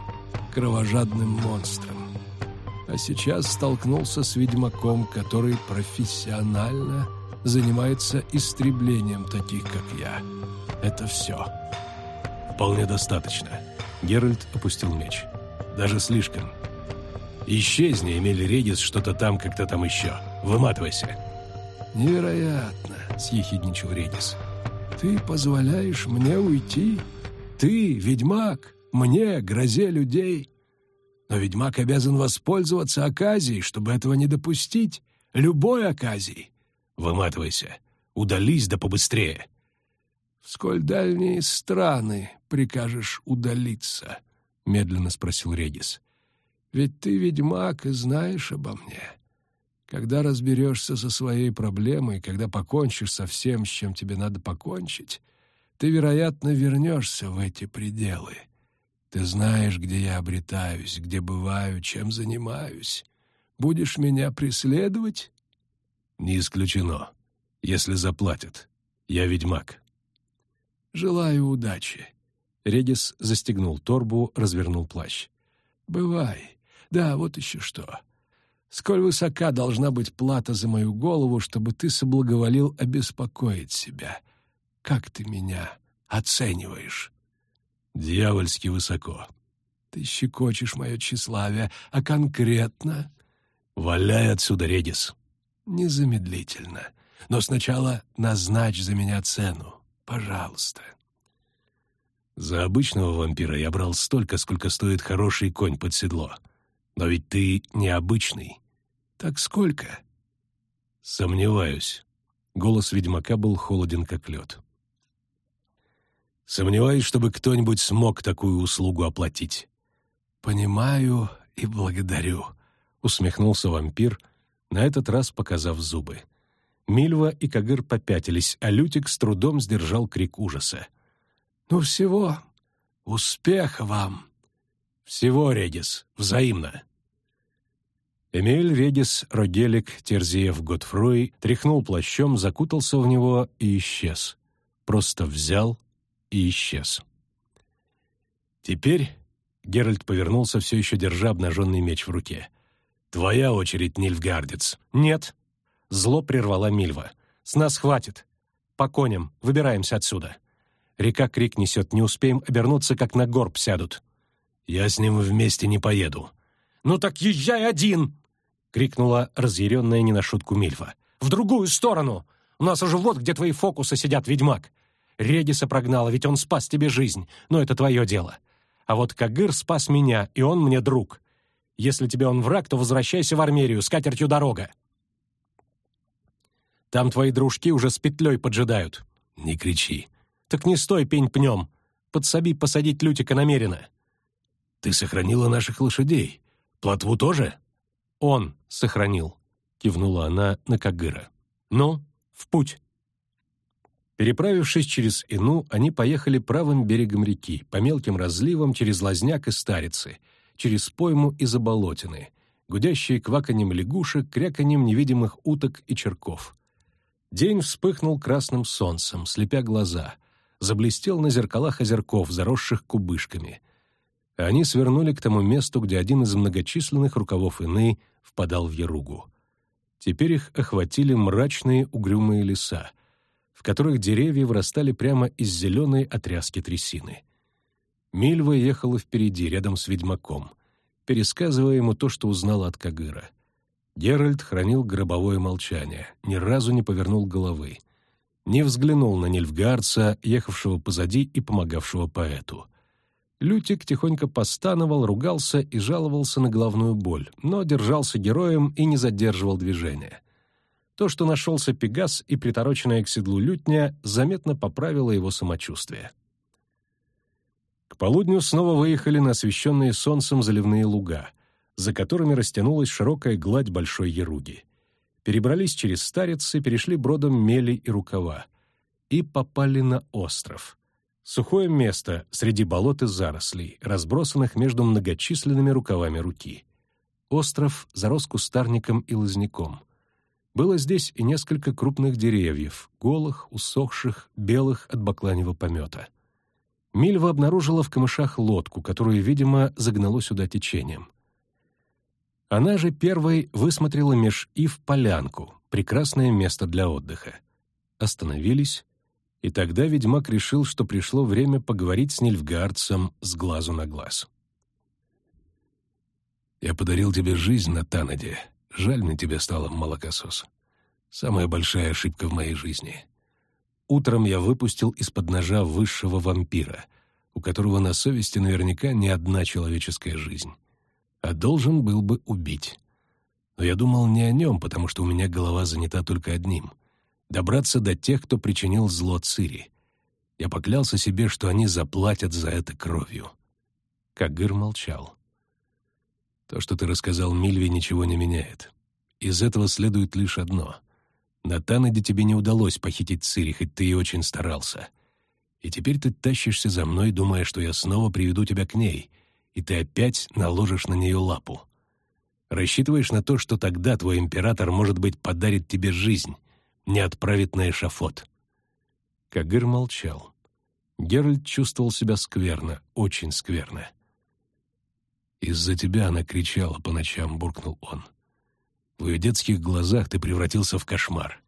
кровожадным монстром. А сейчас столкнулся с ведьмаком, который профессионально занимается истреблением таких, как я. Это все. Вполне достаточно. Геральт опустил меч. Даже слишком. Исчезни, Эмиль Редис, что-то там, как-то там еще. Выматывайся. Невероятно, съехидничал Редис. Ты позволяешь мне уйти? Ты, ведьмак, мне, грозе людей? Но ведьмак обязан воспользоваться оказией, чтобы этого не допустить. Любой оказией. Выматывайся. Удались да побыстрее. В сколь дальние страны прикажешь удалиться? — медленно спросил Редис. «Ведь ты ведьмак и знаешь обо мне. Когда разберешься со своей проблемой, когда покончишь со всем, с чем тебе надо покончить, ты, вероятно, вернешься в эти пределы. Ты знаешь, где я обретаюсь, где бываю, чем занимаюсь. Будешь меня преследовать?» «Не исключено. Если заплатят. Я ведьмак». «Желаю удачи», Редис застегнул торбу, развернул плащ. «Бывай. Да, вот еще что. Сколь высока должна быть плата за мою голову, чтобы ты соблаговолил обеспокоить себя? Как ты меня оцениваешь?» «Дьявольски высоко». «Ты щекочешь мое тщеславие, а конкретно?» «Валяй отсюда, Редис». «Незамедлительно. Но сначала назначь за меня цену. Пожалуйста». За обычного вампира я брал столько, сколько стоит хороший конь под седло. Но ведь ты необычный. Так сколько? Сомневаюсь. Голос ведьмака был холоден, как лед. Сомневаюсь, чтобы кто-нибудь смог такую услугу оплатить. «Понимаю и благодарю», — усмехнулся вампир, на этот раз показав зубы. Мильва и Кагыр попятились, а Лютик с трудом сдержал крик ужаса. «Ну всего. Успеха вам!» «Всего, Редис, взаимно!» Эмиль Редис, Рогелик, Терзиев, Готфрой тряхнул плащом, закутался в него и исчез. Просто взял и исчез. «Теперь...» — Геральт повернулся, все еще держа обнаженный меч в руке. «Твоя очередь, Нильфгардец». «Нет». Зло прервала Мильва. «С нас хватит. По коням. Выбираемся отсюда». Река крик несет, не успеем обернуться, как на горб сядут. Я с ним вместе не поеду. «Ну так езжай один!» — крикнула разъяренная не на шутку Мильфа. «В другую сторону! У нас уже вот где твои фокусы сидят, ведьмак! Редиса прогнала, ведь он спас тебе жизнь, но это твое дело. А вот Кагыр спас меня, и он мне друг. Если тебе он враг, то возвращайся в Армерию, с катертью дорога. Там твои дружки уже с петлей поджидают». «Не кричи. Так не стой пень пнем. Подсоби посадить Лютика намеренно. Ты сохранила наших лошадей. Плотву тоже?» «Он сохранил», — кивнула она на Кагыра. «Ну, в путь». Переправившись через Ину, они поехали правым берегом реки, по мелким разливам через Лазняк и Старицы, через пойму и заболотины, гудящие кваканьем лягушек, кряканьем невидимых уток и черков. День вспыхнул красным солнцем, слепя глаза, заблестел на зеркалах озерков, заросших кубышками. Они свернули к тому месту, где один из многочисленных рукавов Ины впадал в Яругу. Теперь их охватили мрачные угрюмые леса, в которых деревья вырастали прямо из зеленой отряски трясины. Мильва ехала впереди, рядом с ведьмаком, пересказывая ему то, что узнала от Кагыра. Геральт хранил гробовое молчание, ни разу не повернул головы, не взглянул на Нильфгаарца, ехавшего позади и помогавшего поэту. Лютик тихонько постановал, ругался и жаловался на головную боль, но держался героем и не задерживал движения. То, что нашелся Пегас и притороченная к седлу лютня, заметно поправило его самочувствие. К полудню снова выехали на освещенные солнцем заливные луга, за которыми растянулась широкая гладь Большой Яруги. Перебрались через старицы, перешли бродом мели и рукава и попали на остров — Сухое место среди болот и зарослей, разбросанных между многочисленными рукавами руки. Остров зарос кустарником и лозняком. Было здесь и несколько крупных деревьев, голых, усохших, белых от бакланьего помета. Мильва обнаружила в камышах лодку, которую, видимо, загнало сюда течением. Она же первой высмотрела меж ив полянку, прекрасное место для отдыха. Остановились, и тогда ведьмак решил, что пришло время поговорить с Нильфгардцем с глазу на глаз. «Я подарил тебе жизнь на Танаде. Жаль мне тебе стало, молокосос. Самая большая ошибка в моей жизни. Утром я выпустил из-под ножа высшего вампира, у которого на совести наверняка не одна человеческая жизнь. А должен был бы убить. Но я думал не о нем, потому что у меня голова занята только одним — добраться до тех, кто причинил зло Цири. Я поклялся себе, что они заплатят за это кровью. Кагыр молчал. То, что ты рассказал Мильве, ничего не меняет. Из этого следует лишь одно. На Танаде тебе не удалось похитить Цири, хоть ты и очень старался. И теперь ты тащишься за мной, думая, что я снова приведу тебя к ней, и ты опять наложишь на нее лапу. Рассчитываешь на то, что тогда твой император, может быть, подарит тебе жизнь, не отправит на эшафот. Кагыр молчал. Геральт чувствовал себя скверно, очень скверно. «Из-за тебя она кричала по ночам», — буркнул он. «В ее детских глазах ты превратился в кошмар.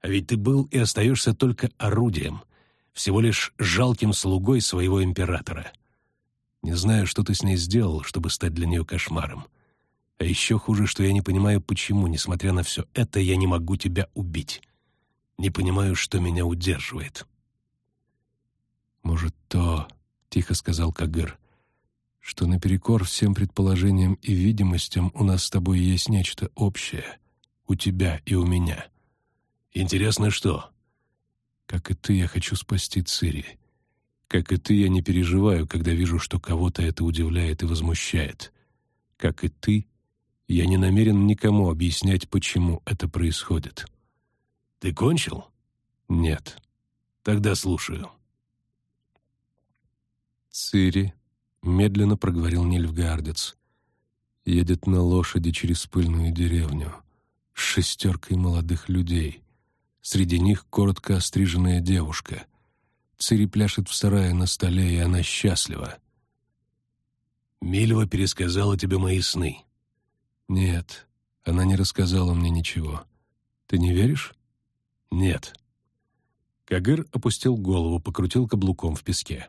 А ведь ты был и остаешься только орудием, всего лишь жалким слугой своего императора. Не знаю, что ты с ней сделал, чтобы стать для нее кошмаром. А еще хуже, что я не понимаю, почему, несмотря на все это, я не могу тебя убить. Не понимаю, что меня удерживает. «Может, то, — тихо сказал Кагыр, — что наперекор всем предположениям и видимостям у нас с тобой есть нечто общее, у тебя и у меня. Интересно, что? Как и ты, я хочу спасти Цири. Как и ты, я не переживаю, когда вижу, что кого-то это удивляет и возмущает. Как и ты, я не намерен никому объяснять, почему это происходит. Ты кончил? Нет. Тогда слушаю. Цири, медленно проговорил Нильфгардец, едет на лошади через пыльную деревню с шестеркой молодых людей. Среди них коротко остриженная девушка. Цири пляшет в сарае на столе, и она счастлива. Мильва пересказала тебе мои сны. «Нет, она не рассказала мне ничего. Ты не веришь?» «Нет». Кагыр опустил голову, покрутил каблуком в песке.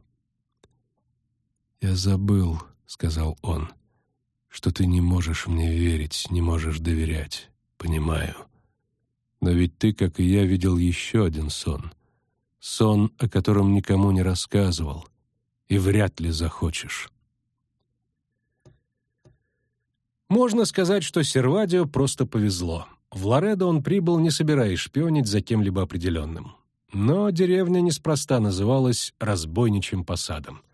«Я забыл», — сказал он, — «что ты не можешь мне верить, не можешь доверять. Понимаю. Но ведь ты, как и я, видел еще один сон. Сон, о котором никому не рассказывал, и вряд ли захочешь». Можно сказать, что Сервадио просто повезло. В Лоредо он прибыл, не собираясь шпионить за кем-либо определенным. Но деревня неспроста называлась «разбойничьим посадом».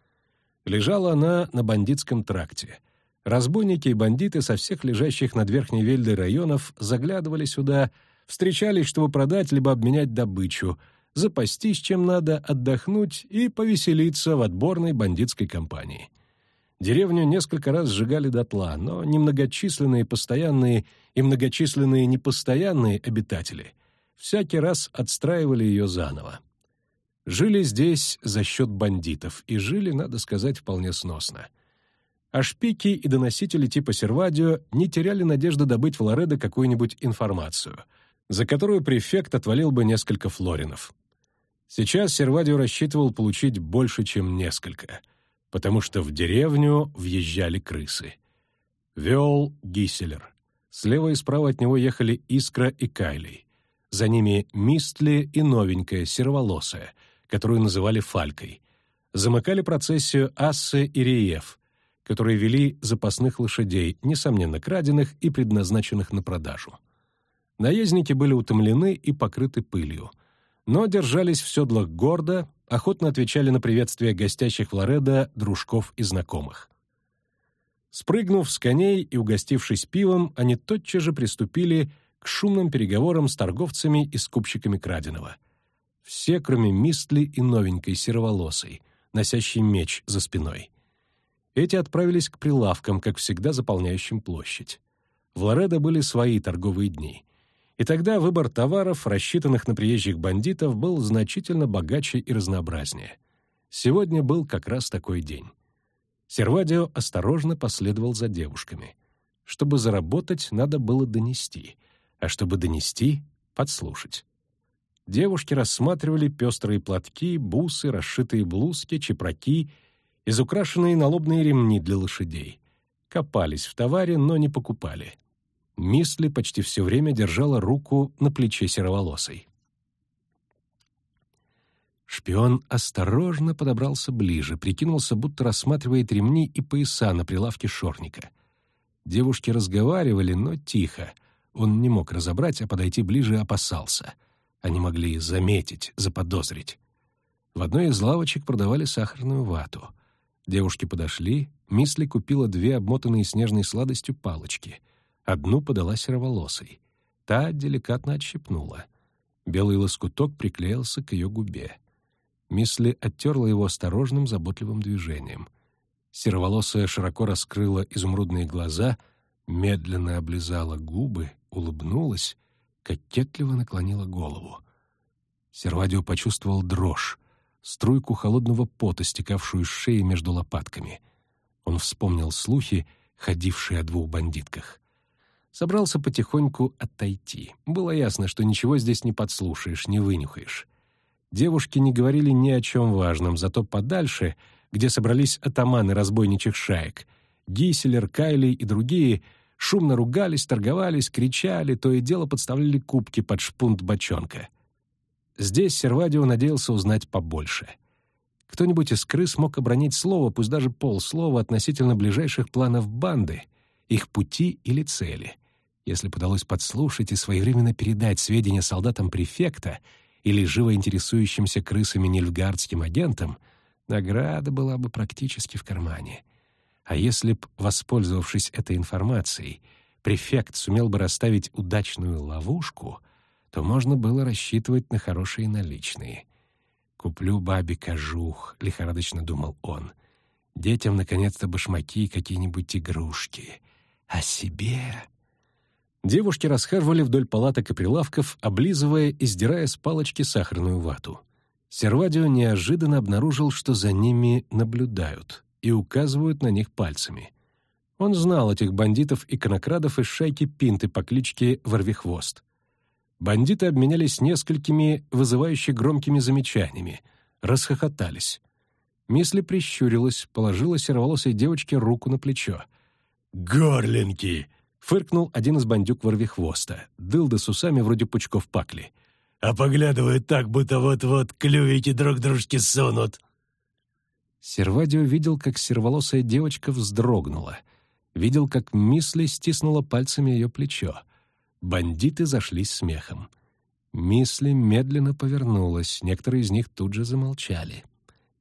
Лежала она на бандитском тракте. Разбойники и бандиты со всех лежащих над Верхней Вельдой районов заглядывали сюда, встречались, чтобы продать либо обменять добычу, запастись чем надо, отдохнуть и повеселиться в отборной бандитской компании. Деревню несколько раз сжигали дотла, но немногочисленные постоянные и многочисленные непостоянные обитатели всякий раз отстраивали ее заново. Жили здесь за счет бандитов, и жили, надо сказать, вполне сносно. А шпики и доносители типа Сервадио не теряли надежды добыть в Лоредо какую-нибудь информацию, за которую префект отвалил бы несколько флоринов. Сейчас Сервадио рассчитывал получить больше, чем несколько, потому что в деревню въезжали крысы. Вел Гиселер. Слева и справа от него ехали Искра и Кайли. За ними Мистли и новенькая, сероволосая — которую называли Фалькой. Замыкали процессию Ассе и Риев, которые вели запасных лошадей, несомненно краденных и предназначенных на продажу. Наездники были утомлены и покрыты пылью, но держались в седлах гордо, охотно отвечали на приветствия гостящих в Лоредо дружков и знакомых. Спрыгнув с коней и угостившись пивом, они тотчас же приступили к шумным переговорам с торговцами и скупщиками краденого — все, кроме Мистли и новенькой сероволосой, носящей меч за спиной. Эти отправились к прилавкам, как всегда заполняющим площадь. В Лоредо были свои торговые дни. И тогда выбор товаров, рассчитанных на приезжих бандитов, был значительно богаче и разнообразнее. Сегодня был как раз такой день. Сервадио осторожно последовал за девушками. Чтобы заработать, надо было донести, а чтобы донести — подслушать. Девушки рассматривали пестрые платки, бусы, расшитые блузки, чепраки, изукрашенные налобные ремни для лошадей. Копались в товаре, но не покупали. Мисли почти все время держала руку на плече сероволосой. Шпион осторожно подобрался ближе, прикинулся, будто рассматривает ремни и пояса на прилавке шорника. Девушки разговаривали, но тихо. Он не мог разобрать, а подойти ближе опасался — они могли заметить, заподозрить. В одной из лавочек продавали сахарную вату. Девушки подошли, Мисли купила две обмотанные снежной сладостью палочки. Одну подала сероволосой. Та деликатно отщипнула. Белый лоскуток приклеился к ее губе. Мисли оттерла его осторожным, заботливым движением. Сероволосая широко раскрыла изумрудные глаза, медленно облизала губы, улыбнулась кокетливо наклонила голову. Сервадио почувствовал дрожь, струйку холодного пота, стекавшую с шеи между лопатками. Он вспомнил слухи, ходившие о двух бандитках. Собрался потихоньку отойти. Было ясно, что ничего здесь не подслушаешь, не вынюхаешь. Девушки не говорили ни о чем важном, зато подальше, где собрались атаманы разбойничьих шаек, Гиселер, Кайли и другие — шумно ругались, торговались, кричали, то и дело подставляли кубки под шпунт бочонка. Здесь Сервадио надеялся узнать побольше. Кто-нибудь из крыс мог обронить слово, пусть даже полслова, относительно ближайших планов банды, их пути или цели. Если удалось подслушать и своевременно передать сведения солдатам префекта или живо интересующимся крысами нильфгардским агентам, награда была бы практически в кармане — а если б, воспользовавшись этой информацией, префект сумел бы расставить удачную ловушку, то можно было рассчитывать на хорошие наличные. «Куплю бабе кожух», — лихорадочно думал он. «Детям, наконец-то, башмаки и какие-нибудь игрушки. А себе...» Девушки расхаживали вдоль палаток и прилавков, облизывая и сдирая с палочки сахарную вату. Сервадио неожиданно обнаружил, что за ними наблюдают и указывают на них пальцами. Он знал этих бандитов и конокрадов из шайки Пинты по кличке Ворвихвост. Бандиты обменялись несколькими вызывающе громкими замечаниями, расхохотались. Мисли прищурилась, положила сероволосой девочке руку на плечо. «Горлинки!» — фыркнул один из бандюк Ворвихвоста, дылда с усами вроде пучков пакли. «А поглядывают так, будто вот-вот клювики друг дружке сунут!» Сервадио видел, как серволосая девочка вздрогнула. Видел, как Мисли стиснула пальцами ее плечо. Бандиты зашлись смехом. Мисли медленно повернулась, некоторые из них тут же замолчали.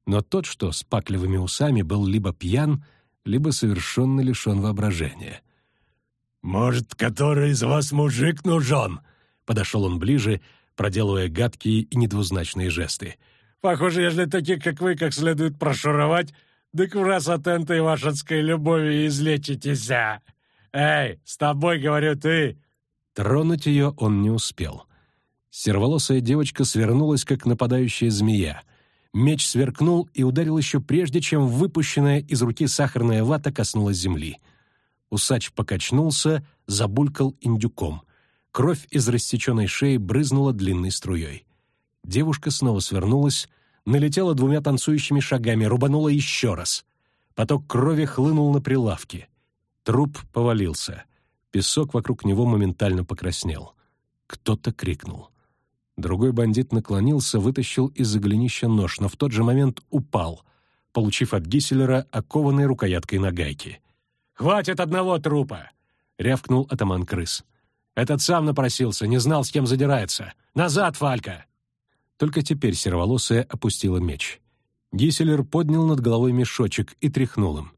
Но тот, что с пакливыми усами, был либо пьян, либо совершенно лишен воображения. «Может, который из вас мужик нужен?» Подошел он ближе, проделывая гадкие и недвузначные жесты. «Похоже, если таких, как вы, как следует прошуровать, так в раз от энтой вашинской любови излечитесь. Эй, с тобой, говорю, ты!» Тронуть ее он не успел. Серволосая девочка свернулась, как нападающая змея. Меч сверкнул и ударил еще прежде, чем выпущенная из руки сахарная вата коснулась земли. Усач покачнулся, забулькал индюком. Кровь из рассеченной шеи брызнула длинной струей. Девушка снова свернулась, налетела двумя танцующими шагами, рубанула еще раз. Поток крови хлынул на прилавки. Труп повалился. Песок вокруг него моментально покраснел. Кто-то крикнул. Другой бандит наклонился, вытащил из-за голенища нож, но в тот же момент упал, получив от Гисселера окованной рукояткой на гайке. «Хватит одного трупа!» — рявкнул атаман крыс. «Этот сам напросился, не знал, с кем задирается. Назад, Фалька!» Только теперь сероволосая опустила меч. Гиселер поднял над головой мешочек и тряхнул им.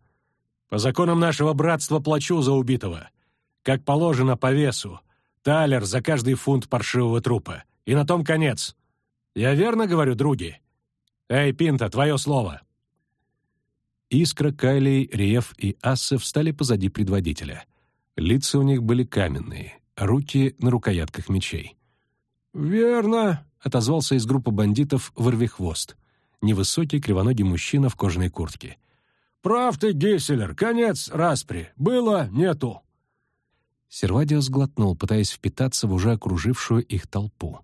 «По законам нашего братства плачу за убитого. Как положено по весу. Талер за каждый фунт паршивого трупа. И на том конец. Я верно говорю, други? Эй, Пинта, твое слово!» Искра, Кайлей, Риев и Ассе встали позади предводителя. Лица у них были каменные, руки на рукоятках мечей. «Верно», — отозвался из группы бандитов Ворвихвост, невысокий кривоногий мужчина в кожаной куртке. «Прав ты, Гесселер, конец распри. Было, нету». Сервадио сглотнул, пытаясь впитаться в уже окружившую их толпу.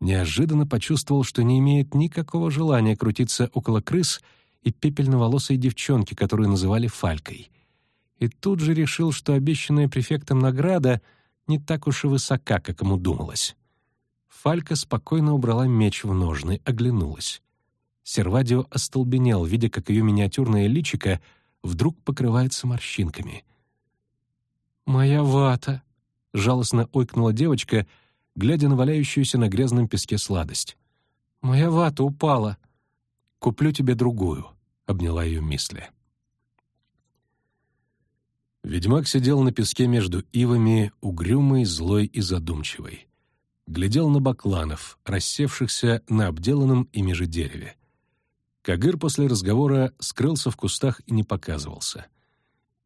Неожиданно почувствовал, что не имеет никакого желания крутиться около крыс и пепельноволосой девчонки, которую называли Фалькой. И тут же решил, что обещанная префектом награда не так уж и высока, как ему думалось. Фалька спокойно убрала меч в ножны, оглянулась. Сервадио остолбенел, видя, как ее миниатюрное личико вдруг покрывается морщинками. «Моя вата!» — жалостно ойкнула девочка, глядя на валяющуюся на грязном песке сладость. «Моя вата упала!» «Куплю тебе другую», — обняла ее Мисли. Ведьмак сидел на песке между ивами, угрюмый, злой и задумчивый. Глядел на бакланов, рассевшихся на обделанном ими же дереве. Кагыр после разговора скрылся в кустах и не показывался.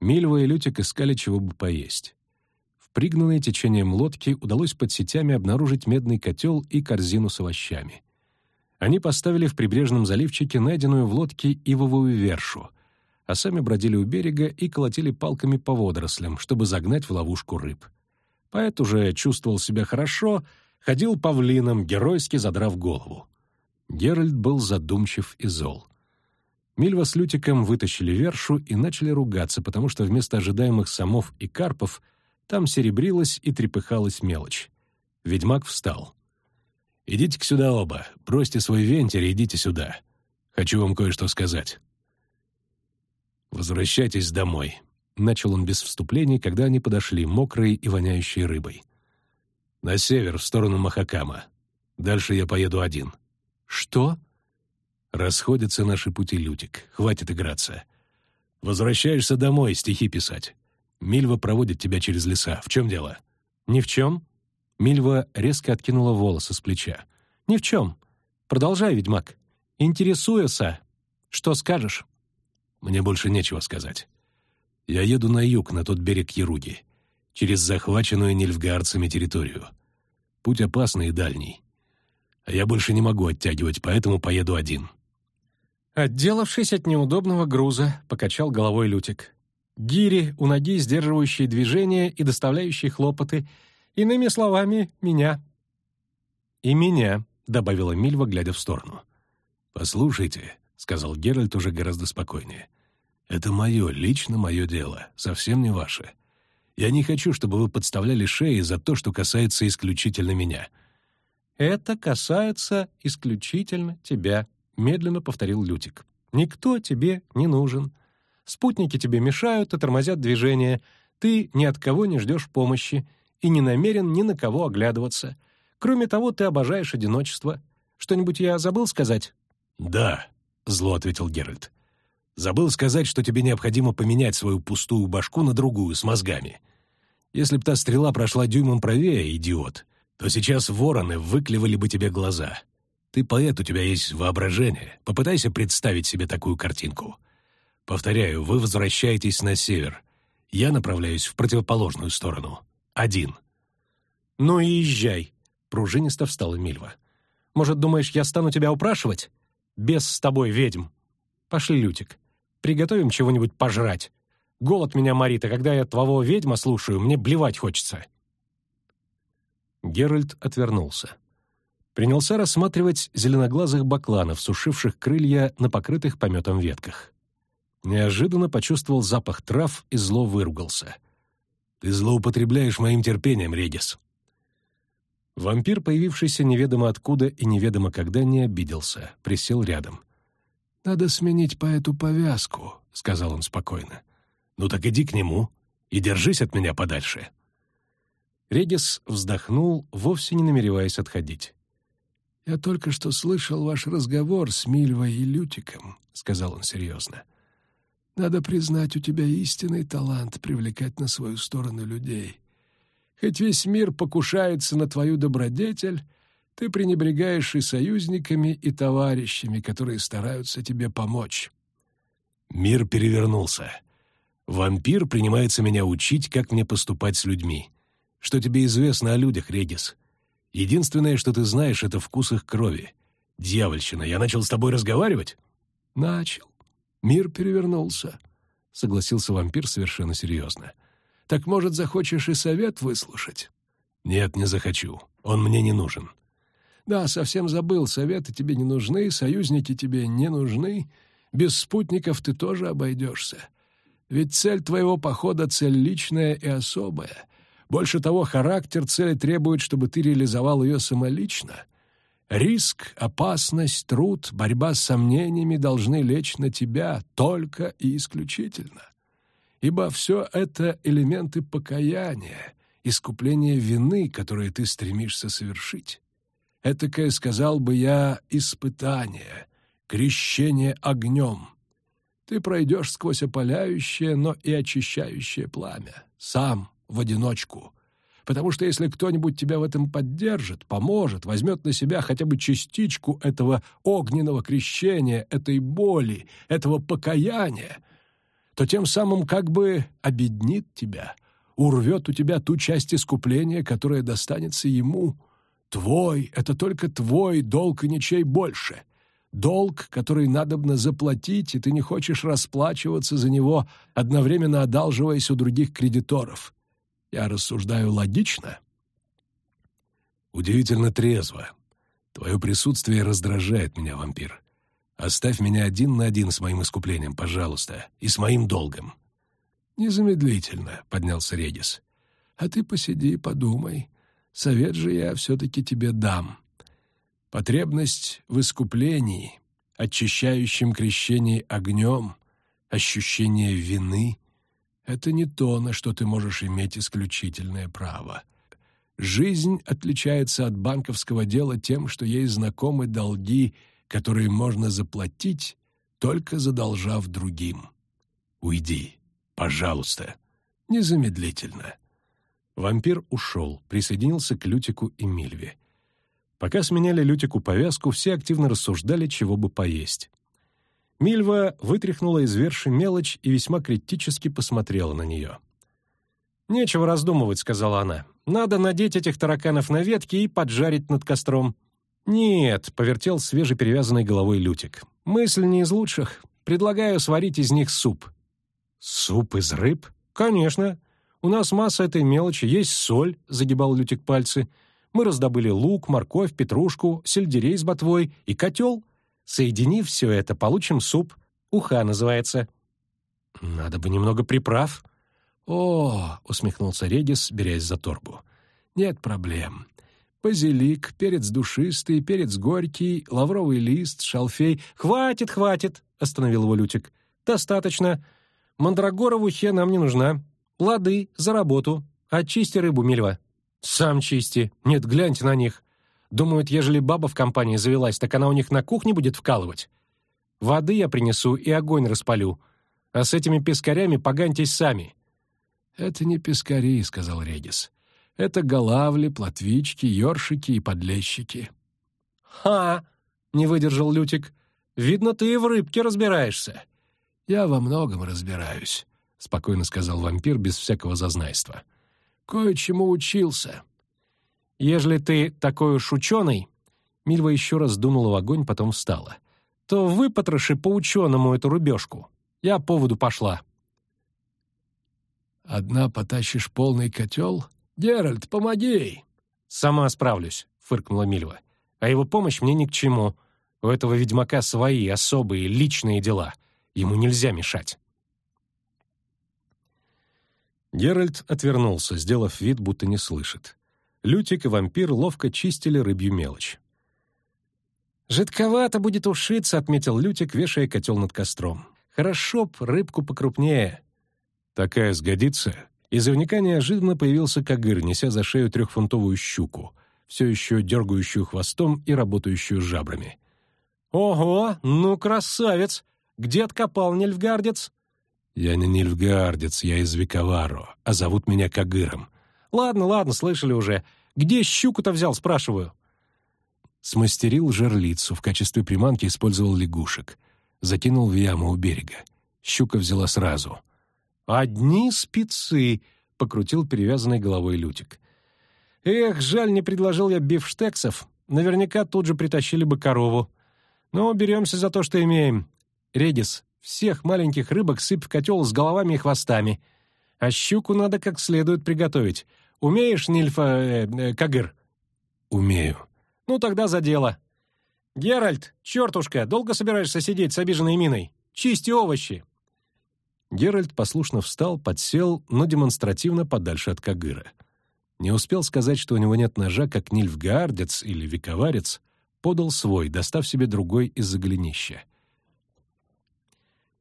Мильва и Лютик искали чего бы поесть. В пригнанной течением лодки удалось под сетями обнаружить медный котел и корзину с овощами они поставили в прибрежном заливчике найденную в лодке ивовую вершу, а сами бродили у берега и колотили палками по водорослям, чтобы загнать в ловушку рыб. Поэт уже чувствовал себя хорошо, ходил павлином, геройски задрав голову. Геральт был задумчив и зол. Мильва с Лютиком вытащили вершу и начали ругаться, потому что вместо ожидаемых самов и карпов там серебрилась и трепыхалась мелочь. Ведьмак встал. «Идите-ка сюда оба, бросьте свой вентиль и идите сюда. Хочу вам кое-что сказать». «Возвращайтесь домой», — начал он без вступлений, когда они подошли, мокрые и воняющие рыбой. «На север, в сторону Махакама. Дальше я поеду один». «Что?» «Расходятся наши пути, Лютик. Хватит играться. Возвращаешься домой стихи писать. Мильва проводит тебя через леса. В чем дело?» «Ни в чем», Мильва резко откинула волосы с плеча. «Ни в чем. Продолжай, ведьмак. Интересуется. Что скажешь?» «Мне больше нечего сказать. Я еду на юг, на тот берег Яруги, через захваченную нильфгаарцами территорию. Путь опасный и дальний. А я больше не могу оттягивать, поэтому поеду один». Отделавшись от неудобного груза, покачал головой Лютик. Гири у ноги, сдерживающие движения и доставляющие хлопоты — Иными словами, меня». «И меня», — добавила Мильва, глядя в сторону. «Послушайте», — сказал Геральт уже гораздо спокойнее, «это мое, лично мое дело, совсем не ваше. Я не хочу, чтобы вы подставляли шеи за то, что касается исключительно меня». «Это касается исключительно тебя», — медленно повторил Лютик. «Никто тебе не нужен. Спутники тебе мешают и тормозят движение. Ты ни от кого не ждешь помощи и не намерен ни на кого оглядываться. Кроме того, ты обожаешь одиночество. Что-нибудь я забыл сказать?» «Да», — зло ответил Геральт. «Забыл сказать, что тебе необходимо поменять свою пустую башку на другую с мозгами. Если б та стрела прошла дюймом правее, идиот, то сейчас вороны выклевали бы тебе глаза. Ты поэт, у тебя есть воображение. Попытайся представить себе такую картинку. Повторяю, вы возвращаетесь на север. Я направляюсь в противоположную сторону. Один». «Ну и езжай», — пружинисто встала Мильва. «Может, думаешь, я стану тебя упрашивать? Без с тобой ведьм. Пошли, Лютик, приготовим чего-нибудь пожрать. Голод меня морит, и когда я твоего ведьма слушаю, мне блевать хочется». Геральт отвернулся. Принялся рассматривать зеленоглазых бакланов, сушивших крылья на покрытых пометом ветках. Неожиданно почувствовал запах трав и зло выругался. «Ты злоупотребляешь моим терпением, Редис». Вампир, появившийся неведомо откуда и неведомо когда, не обиделся, присел рядом. «Надо сменить по эту повязку», — сказал он спокойно. «Ну так иди к нему и держись от меня подальше». Редис вздохнул, вовсе не намереваясь отходить. «Я только что слышал ваш разговор с Мильвой и Лютиком», — сказал он серьезно. — надо признать, у тебя истинный талант привлекать на свою сторону людей. Хоть весь мир покушается на твою добродетель, ты пренебрегаешь и союзниками, и товарищами, которые стараются тебе помочь. Мир перевернулся. Вампир принимается меня учить, как мне поступать с людьми. Что тебе известно о людях, Регис? Единственное, что ты знаешь, это вкус их крови. Дьявольщина, я начал с тобой разговаривать? Начал. Мир перевернулся, — согласился вампир совершенно серьезно. Так, может, захочешь и совет выслушать? Нет, не захочу. Он мне не нужен. Да, совсем забыл, советы тебе не нужны, союзники тебе не нужны. Без спутников ты тоже обойдешься. Ведь цель твоего похода — цель личная и особая. Больше того, характер цели требует, чтобы ты реализовал ее самолично — Риск, опасность, труд, борьба с сомнениями должны лечь на тебя только и исключительно. Ибо все это элементы покаяния, искупления вины, которые ты стремишься совершить. Этакое, сказал бы я, испытание, крещение огнем. Ты пройдешь сквозь опаляющее, но и очищающее пламя, сам, в одиночку, потому что если кто-нибудь тебя в этом поддержит, поможет, возьмет на себя хотя бы частичку этого огненного крещения, этой боли, этого покаяния, то тем самым как бы обеднит тебя, урвет у тебя ту часть искупления, которая достанется ему. Твой — это только твой долг и ничей больше. Долг, который надобно заплатить, и ты не хочешь расплачиваться за него, одновременно одалживаясь у других кредиторов. Я рассуждаю логично?» «Удивительно трезво. Твое присутствие раздражает меня, вампир. Оставь меня один на один с моим искуплением, пожалуйста, и с моим долгом». «Незамедлительно», — поднялся Редис. «А ты посиди подумай. Совет же я все-таки тебе дам. Потребность в искуплении, очищающем крещении огнем, ощущение вины — это не то, на что ты можешь иметь исключительное право. Жизнь отличается от банковского дела тем, что ей знакомы долги, которые можно заплатить, только задолжав другим. Уйди, пожалуйста, незамедлительно. Вампир ушел, присоединился к Лютику и Мильве. Пока сменяли Лютику повязку, все активно рассуждали, чего бы поесть. Мильва вытряхнула из верши мелочь и весьма критически посмотрела на нее. «Нечего раздумывать», — сказала она. «Надо надеть этих тараканов на ветки и поджарить над костром». «Нет», — повертел свежеперевязанной головой Лютик. «Мысль не из лучших. Предлагаю сварить из них суп». «Суп из рыб?» «Конечно. У нас масса этой мелочи. Есть соль», — загибал Лютик пальцы. «Мы раздобыли лук, морковь, петрушку, сельдерей с ботвой и котел». Соединив все это, получим суп. Уха называется. Надо бы немного приправ. О, усмехнулся Редис, берясь за торбу. Нет проблем. Базилик, перец душистый, перец горький, лавровый лист, шалфей. Хватит, хватит, остановил его Лютик. Достаточно. Мандрагора в ухе нам не нужна. Лады, за работу. Очисти рыбу, Мильва. Сам чисти. Нет, гляньте на них. Думают, ежели баба в компании завелась, так она у них на кухне будет вкалывать. Воды я принесу и огонь распалю. А с этими пескарями поганьтесь сами». «Это не пескари», — сказал Редис. «Это голавли, плотвички, ёршики и подлещики». «Ха!» — не выдержал Лютик. «Видно, ты и в рыбке разбираешься». «Я во многом разбираюсь», — спокойно сказал вампир без всякого зазнайства. «Кое-чему учился». «Ежели ты такой уж ученый...» Мильва еще раз дунула в огонь, потом встала. «То выпотроши по-ученому эту рубежку. Я по поводу пошла». «Одна потащишь полный котел? Геральт, помоги!» «Сама справлюсь», — фыркнула Мильва. «А его помощь мне ни к чему. У этого ведьмака свои особые личные дела. Ему нельзя мешать». Геральт отвернулся, сделав вид, будто не слышит. Лютик и вампир ловко чистили рыбью мелочь. «Жидковато будет ушиться», — отметил Лютик, вешая котел над костром. «Хорошо б рыбку покрупнее». «Такая сгодится?» Из ивника неожиданно появился Кагыр, неся за шею трехфунтовую щуку, все еще дергающую хвостом и работающую жабрами. «Ого, ну красавец! Где откопал нельфгардец?» «Я не нильфгардец, я из Виковаро, а зовут меня Кагыром». «Ладно, ладно, слышали уже. Где щуку-то взял, спрашиваю?» Смастерил жерлицу, в качестве приманки использовал лягушек. Закинул в яму у берега. Щука взяла сразу. «Одни спецы!» — покрутил перевязанной головой Лютик. «Эх, жаль, не предложил я бифштексов. Наверняка тут же притащили бы корову. Но беремся за то, что имеем. Редис, всех маленьких рыбок сыпь в котел с головами и хвостами. А щуку надо как следует приготовить. Умеешь, Нильфа... Э, э, Кагыр?» «Умею». «Ну, тогда за дело». «Геральт, чертушка, долго собираешься сидеть с обиженной миной? Чисти овощи!» Геральт послушно встал, подсел, но демонстративно подальше от Кагыра. Не успел сказать, что у него нет ножа, как Нильфгаардец или Виковарец, подал свой, достав себе другой из-за голенища.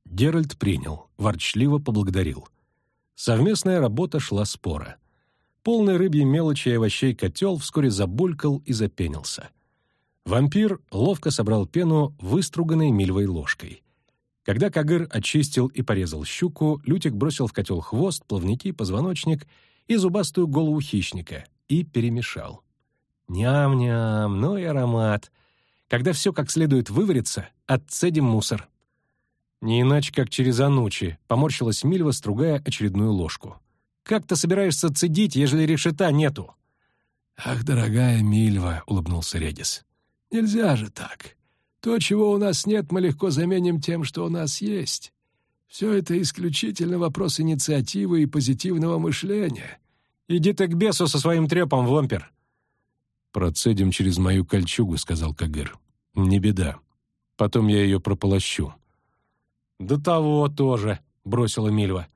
Геральт принял, ворчливо поблагодарил. Совместная работа шла спора. Полный рыбьей мелочи и овощей котел вскоре забулькал и запенился. Вампир ловко собрал пену выструганной мильвой ложкой. Когда Кагыр очистил и порезал щуку, Лютик бросил в котел хвост, плавники, позвоночник и зубастую голову хищника и перемешал. Ням-ням, ну и аромат. Когда все как следует выварится, отцедим мусор. Не иначе, как через анучи, поморщилась Мильва, стругая очередную ложку. «Как ты собираешься цедить, ежели решета нету?» «Ах, дорогая Мильва», — улыбнулся Редис, — «нельзя же так. То, чего у нас нет, мы легко заменим тем, что у нас есть. Все это исключительно вопрос инициативы и позитивного мышления». «Иди ты к бесу со своим трепом, Вомпер!» «Процедим через мою кольчугу», — сказал Кагыр. «Не беда. Потом я ее прополощу». «До того тоже», — бросила Мильва.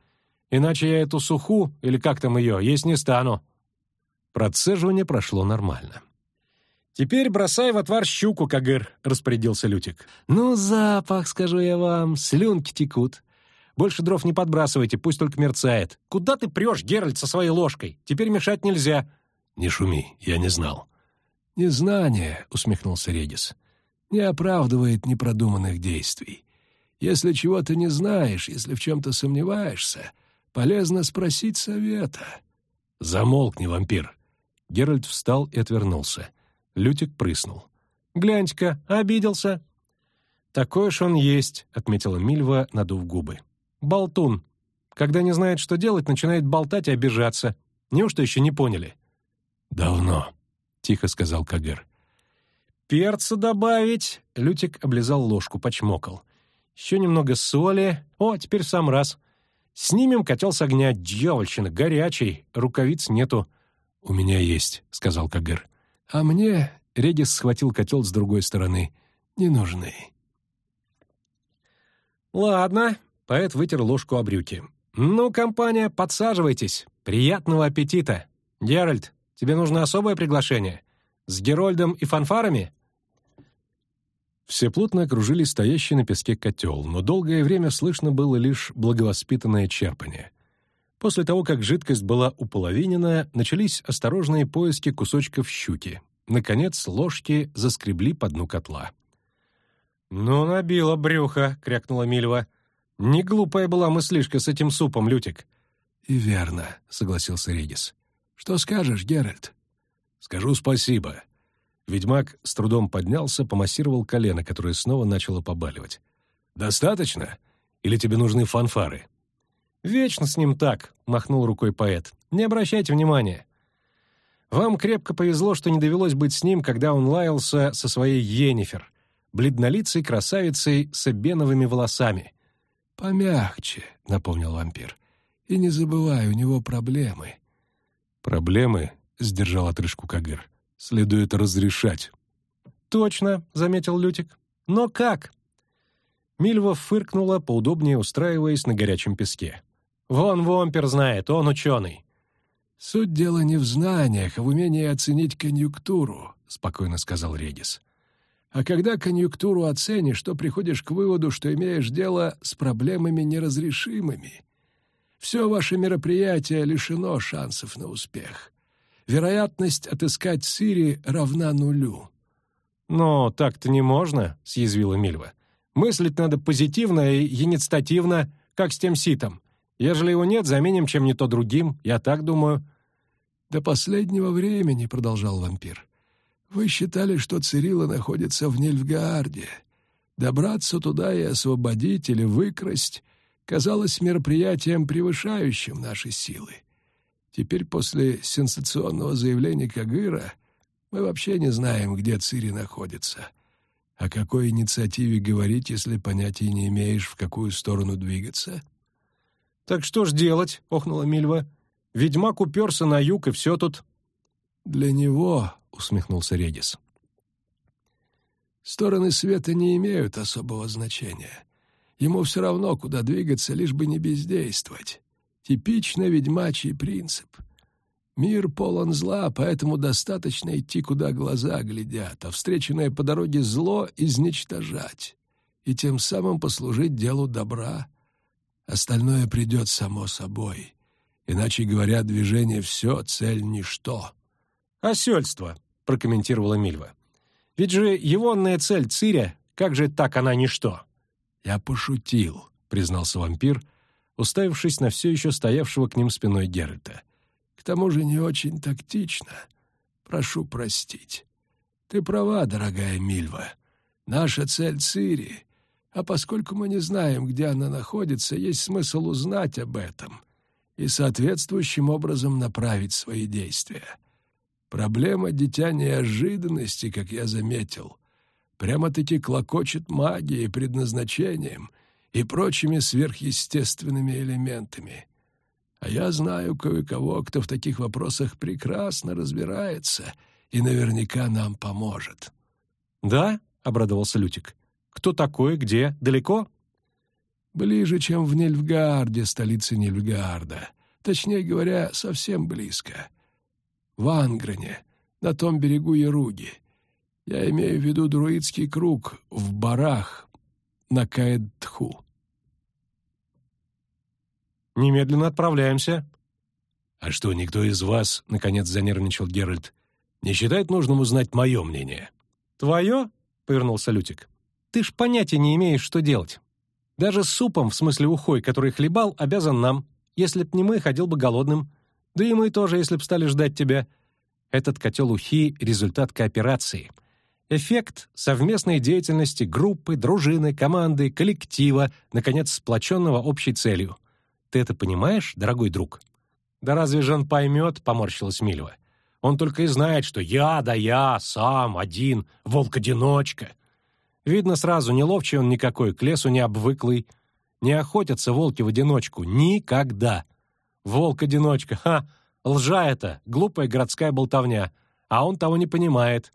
«Иначе я эту суху, или как там ее, есть не стану». Процеживание прошло нормально. «Теперь бросай в отвар щуку, Кагыр», — распорядился Лютик. «Ну, запах, скажу я вам, слюнки текут. Больше дров не подбрасывайте, пусть только мерцает. Куда ты прешь, Геральт, со своей ложкой? Теперь мешать нельзя». «Не шуми, я не знал». «Незнание», — усмехнулся Редис, — «не оправдывает непродуманных действий. Если чего-то не знаешь, если в чем-то сомневаешься, полезно спросить совета». «Замолкни, вампир!» Геральт встал и отвернулся. Лютик прыснул. «Гляньте-ка, обиделся!» «Такой уж он есть», — отметила Мильва, надув губы. «Болтун. Когда не знает, что делать, начинает болтать и обижаться. Неужто еще не поняли?» «Давно», — тихо сказал Кагыр. «Перца добавить?» — Лютик облизал ложку, почмокал. Еще немного соли. О, теперь сам раз. Снимем котел с огня. Дьявольщина, горячий. Рукавиц нету. «У меня есть», — сказал Кагыр. «А мне...» — Редис схватил котел с другой стороны. «Не нужны». «Ладно», — поэт вытер ложку о брюки. «Ну, компания, подсаживайтесь. Приятного аппетита. Геральт, тебе нужно особое приглашение? С Герольдом и фанфарами?» Все плотно окружили стоящий на песке котел, но долгое время слышно было лишь благовоспитанное черпание. После того, как жидкость была уполовинена, начались осторожные поиски кусочков щуки. Наконец, ложки заскребли по дну котла. «Ну, набила брюхо», — крякнула Мильва. «Не глупая была мыслишка с этим супом, Лютик». «И верно», — согласился Регис. «Что скажешь, Геральт?» «Скажу спасибо». Ведьмак с трудом поднялся, помассировал колено, которое снова начало побаливать. «Достаточно? Или тебе нужны фанфары?» «Вечно с ним так», — махнул рукой поэт. «Не обращайте внимания. Вам крепко повезло, что не довелось быть с ним, когда он лаялся со своей Йеннифер, бледнолицей красавицей с эбеновыми волосами». «Помягче», — напомнил вампир. «И не забывай, у него проблемы». «Проблемы?» — сдержал отрыжку Кагыр. «Следует разрешать». «Точно», — заметил Лютик. «Но как?» Мильва фыркнула, поудобнее устраиваясь на горячем песке. «Вон Вомпер знает, он ученый». «Суть дела не в знаниях, а в умении оценить конъюнктуру», — спокойно сказал Редис. «А когда конъюнктуру оценишь, то приходишь к выводу, что имеешь дело с проблемами неразрешимыми. Все ваше мероприятие лишено шансов на успех. Вероятность отыскать Сири равна нулю». «Но так-то не можно», — съязвила Мильва. «Мыслить надо позитивно и инициативно, как с тем ситом. Ежели его нет, заменим чем-не то другим, я так думаю». «До последнего времени», — продолжал вампир, — «вы считали, что Цирила находится в Нильфгаарде. Добраться туда и освободить или выкрасть казалось мероприятием, превышающим наши силы. Теперь после сенсационного заявления Кагыра мы вообще не знаем, где Цири находится. О какой инициативе говорить, если понятия не имеешь, в какую сторону двигаться?» «Так что ж делать?» — охнула Мильва. «Ведьмак уперся на юг, и все тут». «Для него», — усмехнулся Редис, — «стороны света не имеют особого значения. Ему все равно, куда двигаться, лишь бы не бездействовать. Типично ведьмачий принцип. Мир полон зла, поэтому достаточно идти, куда глаза глядят, а встреченное по дороге зло изничтожать и тем самым послужить делу добра». Остальное придет само собой. Иначе говоря, движение все, цель ничто. «Осельство», — прокомментировала Мильва. «Ведь же егонная цель Циря, как же так она ничто?» «Я пошутил», — признался вампир, уставившись на все еще стоявшего к ним спиной Геральта. «К тому же не очень тактично. Прошу простить. Ты права, дорогая Мильва. Наша цель Цири а поскольку мы не знаем, где она находится, есть смысл узнать об этом и соответствующим образом направить свои действия. Проблема дитя неожиданности, как я заметил, прямо-таки клокочет магией, предназначением и прочими сверхъестественными элементами. А я знаю кое-кого, кто в таких вопросах прекрасно разбирается и наверняка нам поможет. «Да?» — обрадовался Лютик. Кто такой, где, далеко?» «Ближе, чем в Нильфгаарде, столице Нильфгаарда. Точнее говоря, совсем близко. В Ангране, на том берегу Яруги. Я имею в виду друидский круг в Барах на Каэдтху». «Немедленно отправляемся». «А что, никто из вас, — наконец занервничал Геральт, — не считает нужным узнать мое мнение?» «Твое?» — повернулся Лютик. Ты ж понятия не имеешь, что делать. Даже супом, в смысле ухой, который хлебал, обязан нам. Если б не мы, ходил бы голодным. Да и мы тоже, если б стали ждать тебя. Этот котел ухи — результат кооперации. Эффект совместной деятельности группы, дружины, команды, коллектива, наконец, сплоченного общей целью. Ты это понимаешь, дорогой друг? Да разве же он поймет, — поморщилась Мильва. Он только и знает, что я, да я, сам, один, волк-одиночка. Видно сразу, не ловчий он никакой, к лесу не обвыклый. Не охотятся волки в одиночку. Никогда. Волк-одиночка, ха! Лжа это, глупая городская болтовня. А он того не понимает.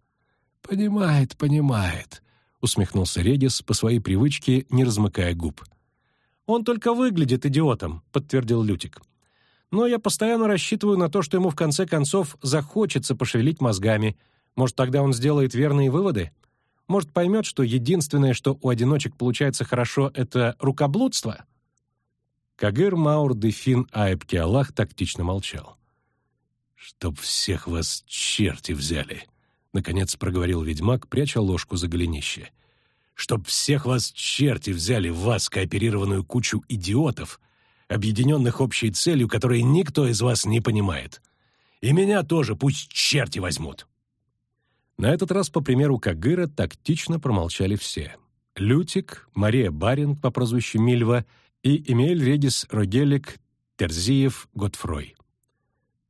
«Понимает, понимает», — усмехнулся Редис по своей привычке, не размыкая губ. «Он только выглядит идиотом», — подтвердил Лютик. «Но я постоянно рассчитываю на то, что ему в конце концов захочется пошевелить мозгами. Может, тогда он сделает верные выводы?» Может, поймет, что единственное, что у одиночек получается хорошо, это рукоблудство? Кагыр Маур Дефин Аэбки Аллах тактично молчал. «Чтоб всех вас черти взяли!» — наконец проговорил ведьмак, пряча ложку за голенище. чтоб всех вас черти взяли в вас кооперированную кучу идиотов, объединенных общей целью, которой никто из вас не понимает. И меня тоже пусть черти возьмут». На этот раз, по примеру Кагыра, тактично промолчали все. Лютик, Мария Барин по прозвищу Мильва и Эмиль Редис Рогелик Терзиев Готфрой.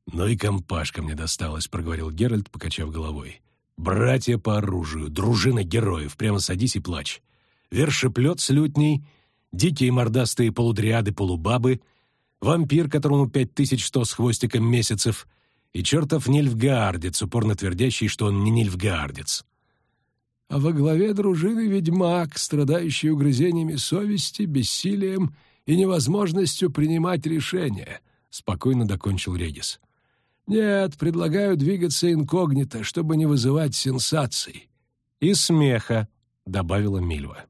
«Ну и компашка мне досталась», — проговорил Геральт, покачав головой. «Братья по оружию, дружина героев, прямо садись и плачь. Вершеплет с лютней, дикие мордастые полудриады-полубабы, вампир, которому пять тысяч сто с хвостиком месяцев, и чертов нильфгаардец, упорно твердящий, что он не нильфгаардец. А во главе дружины ведьмак, страдающий угрызениями совести, бессилием и невозможностью принимать решения, — спокойно докончил Редис. «Нет, предлагаю двигаться инкогнито, чтобы не вызывать сенсаций». «И смеха», — добавила Мильва.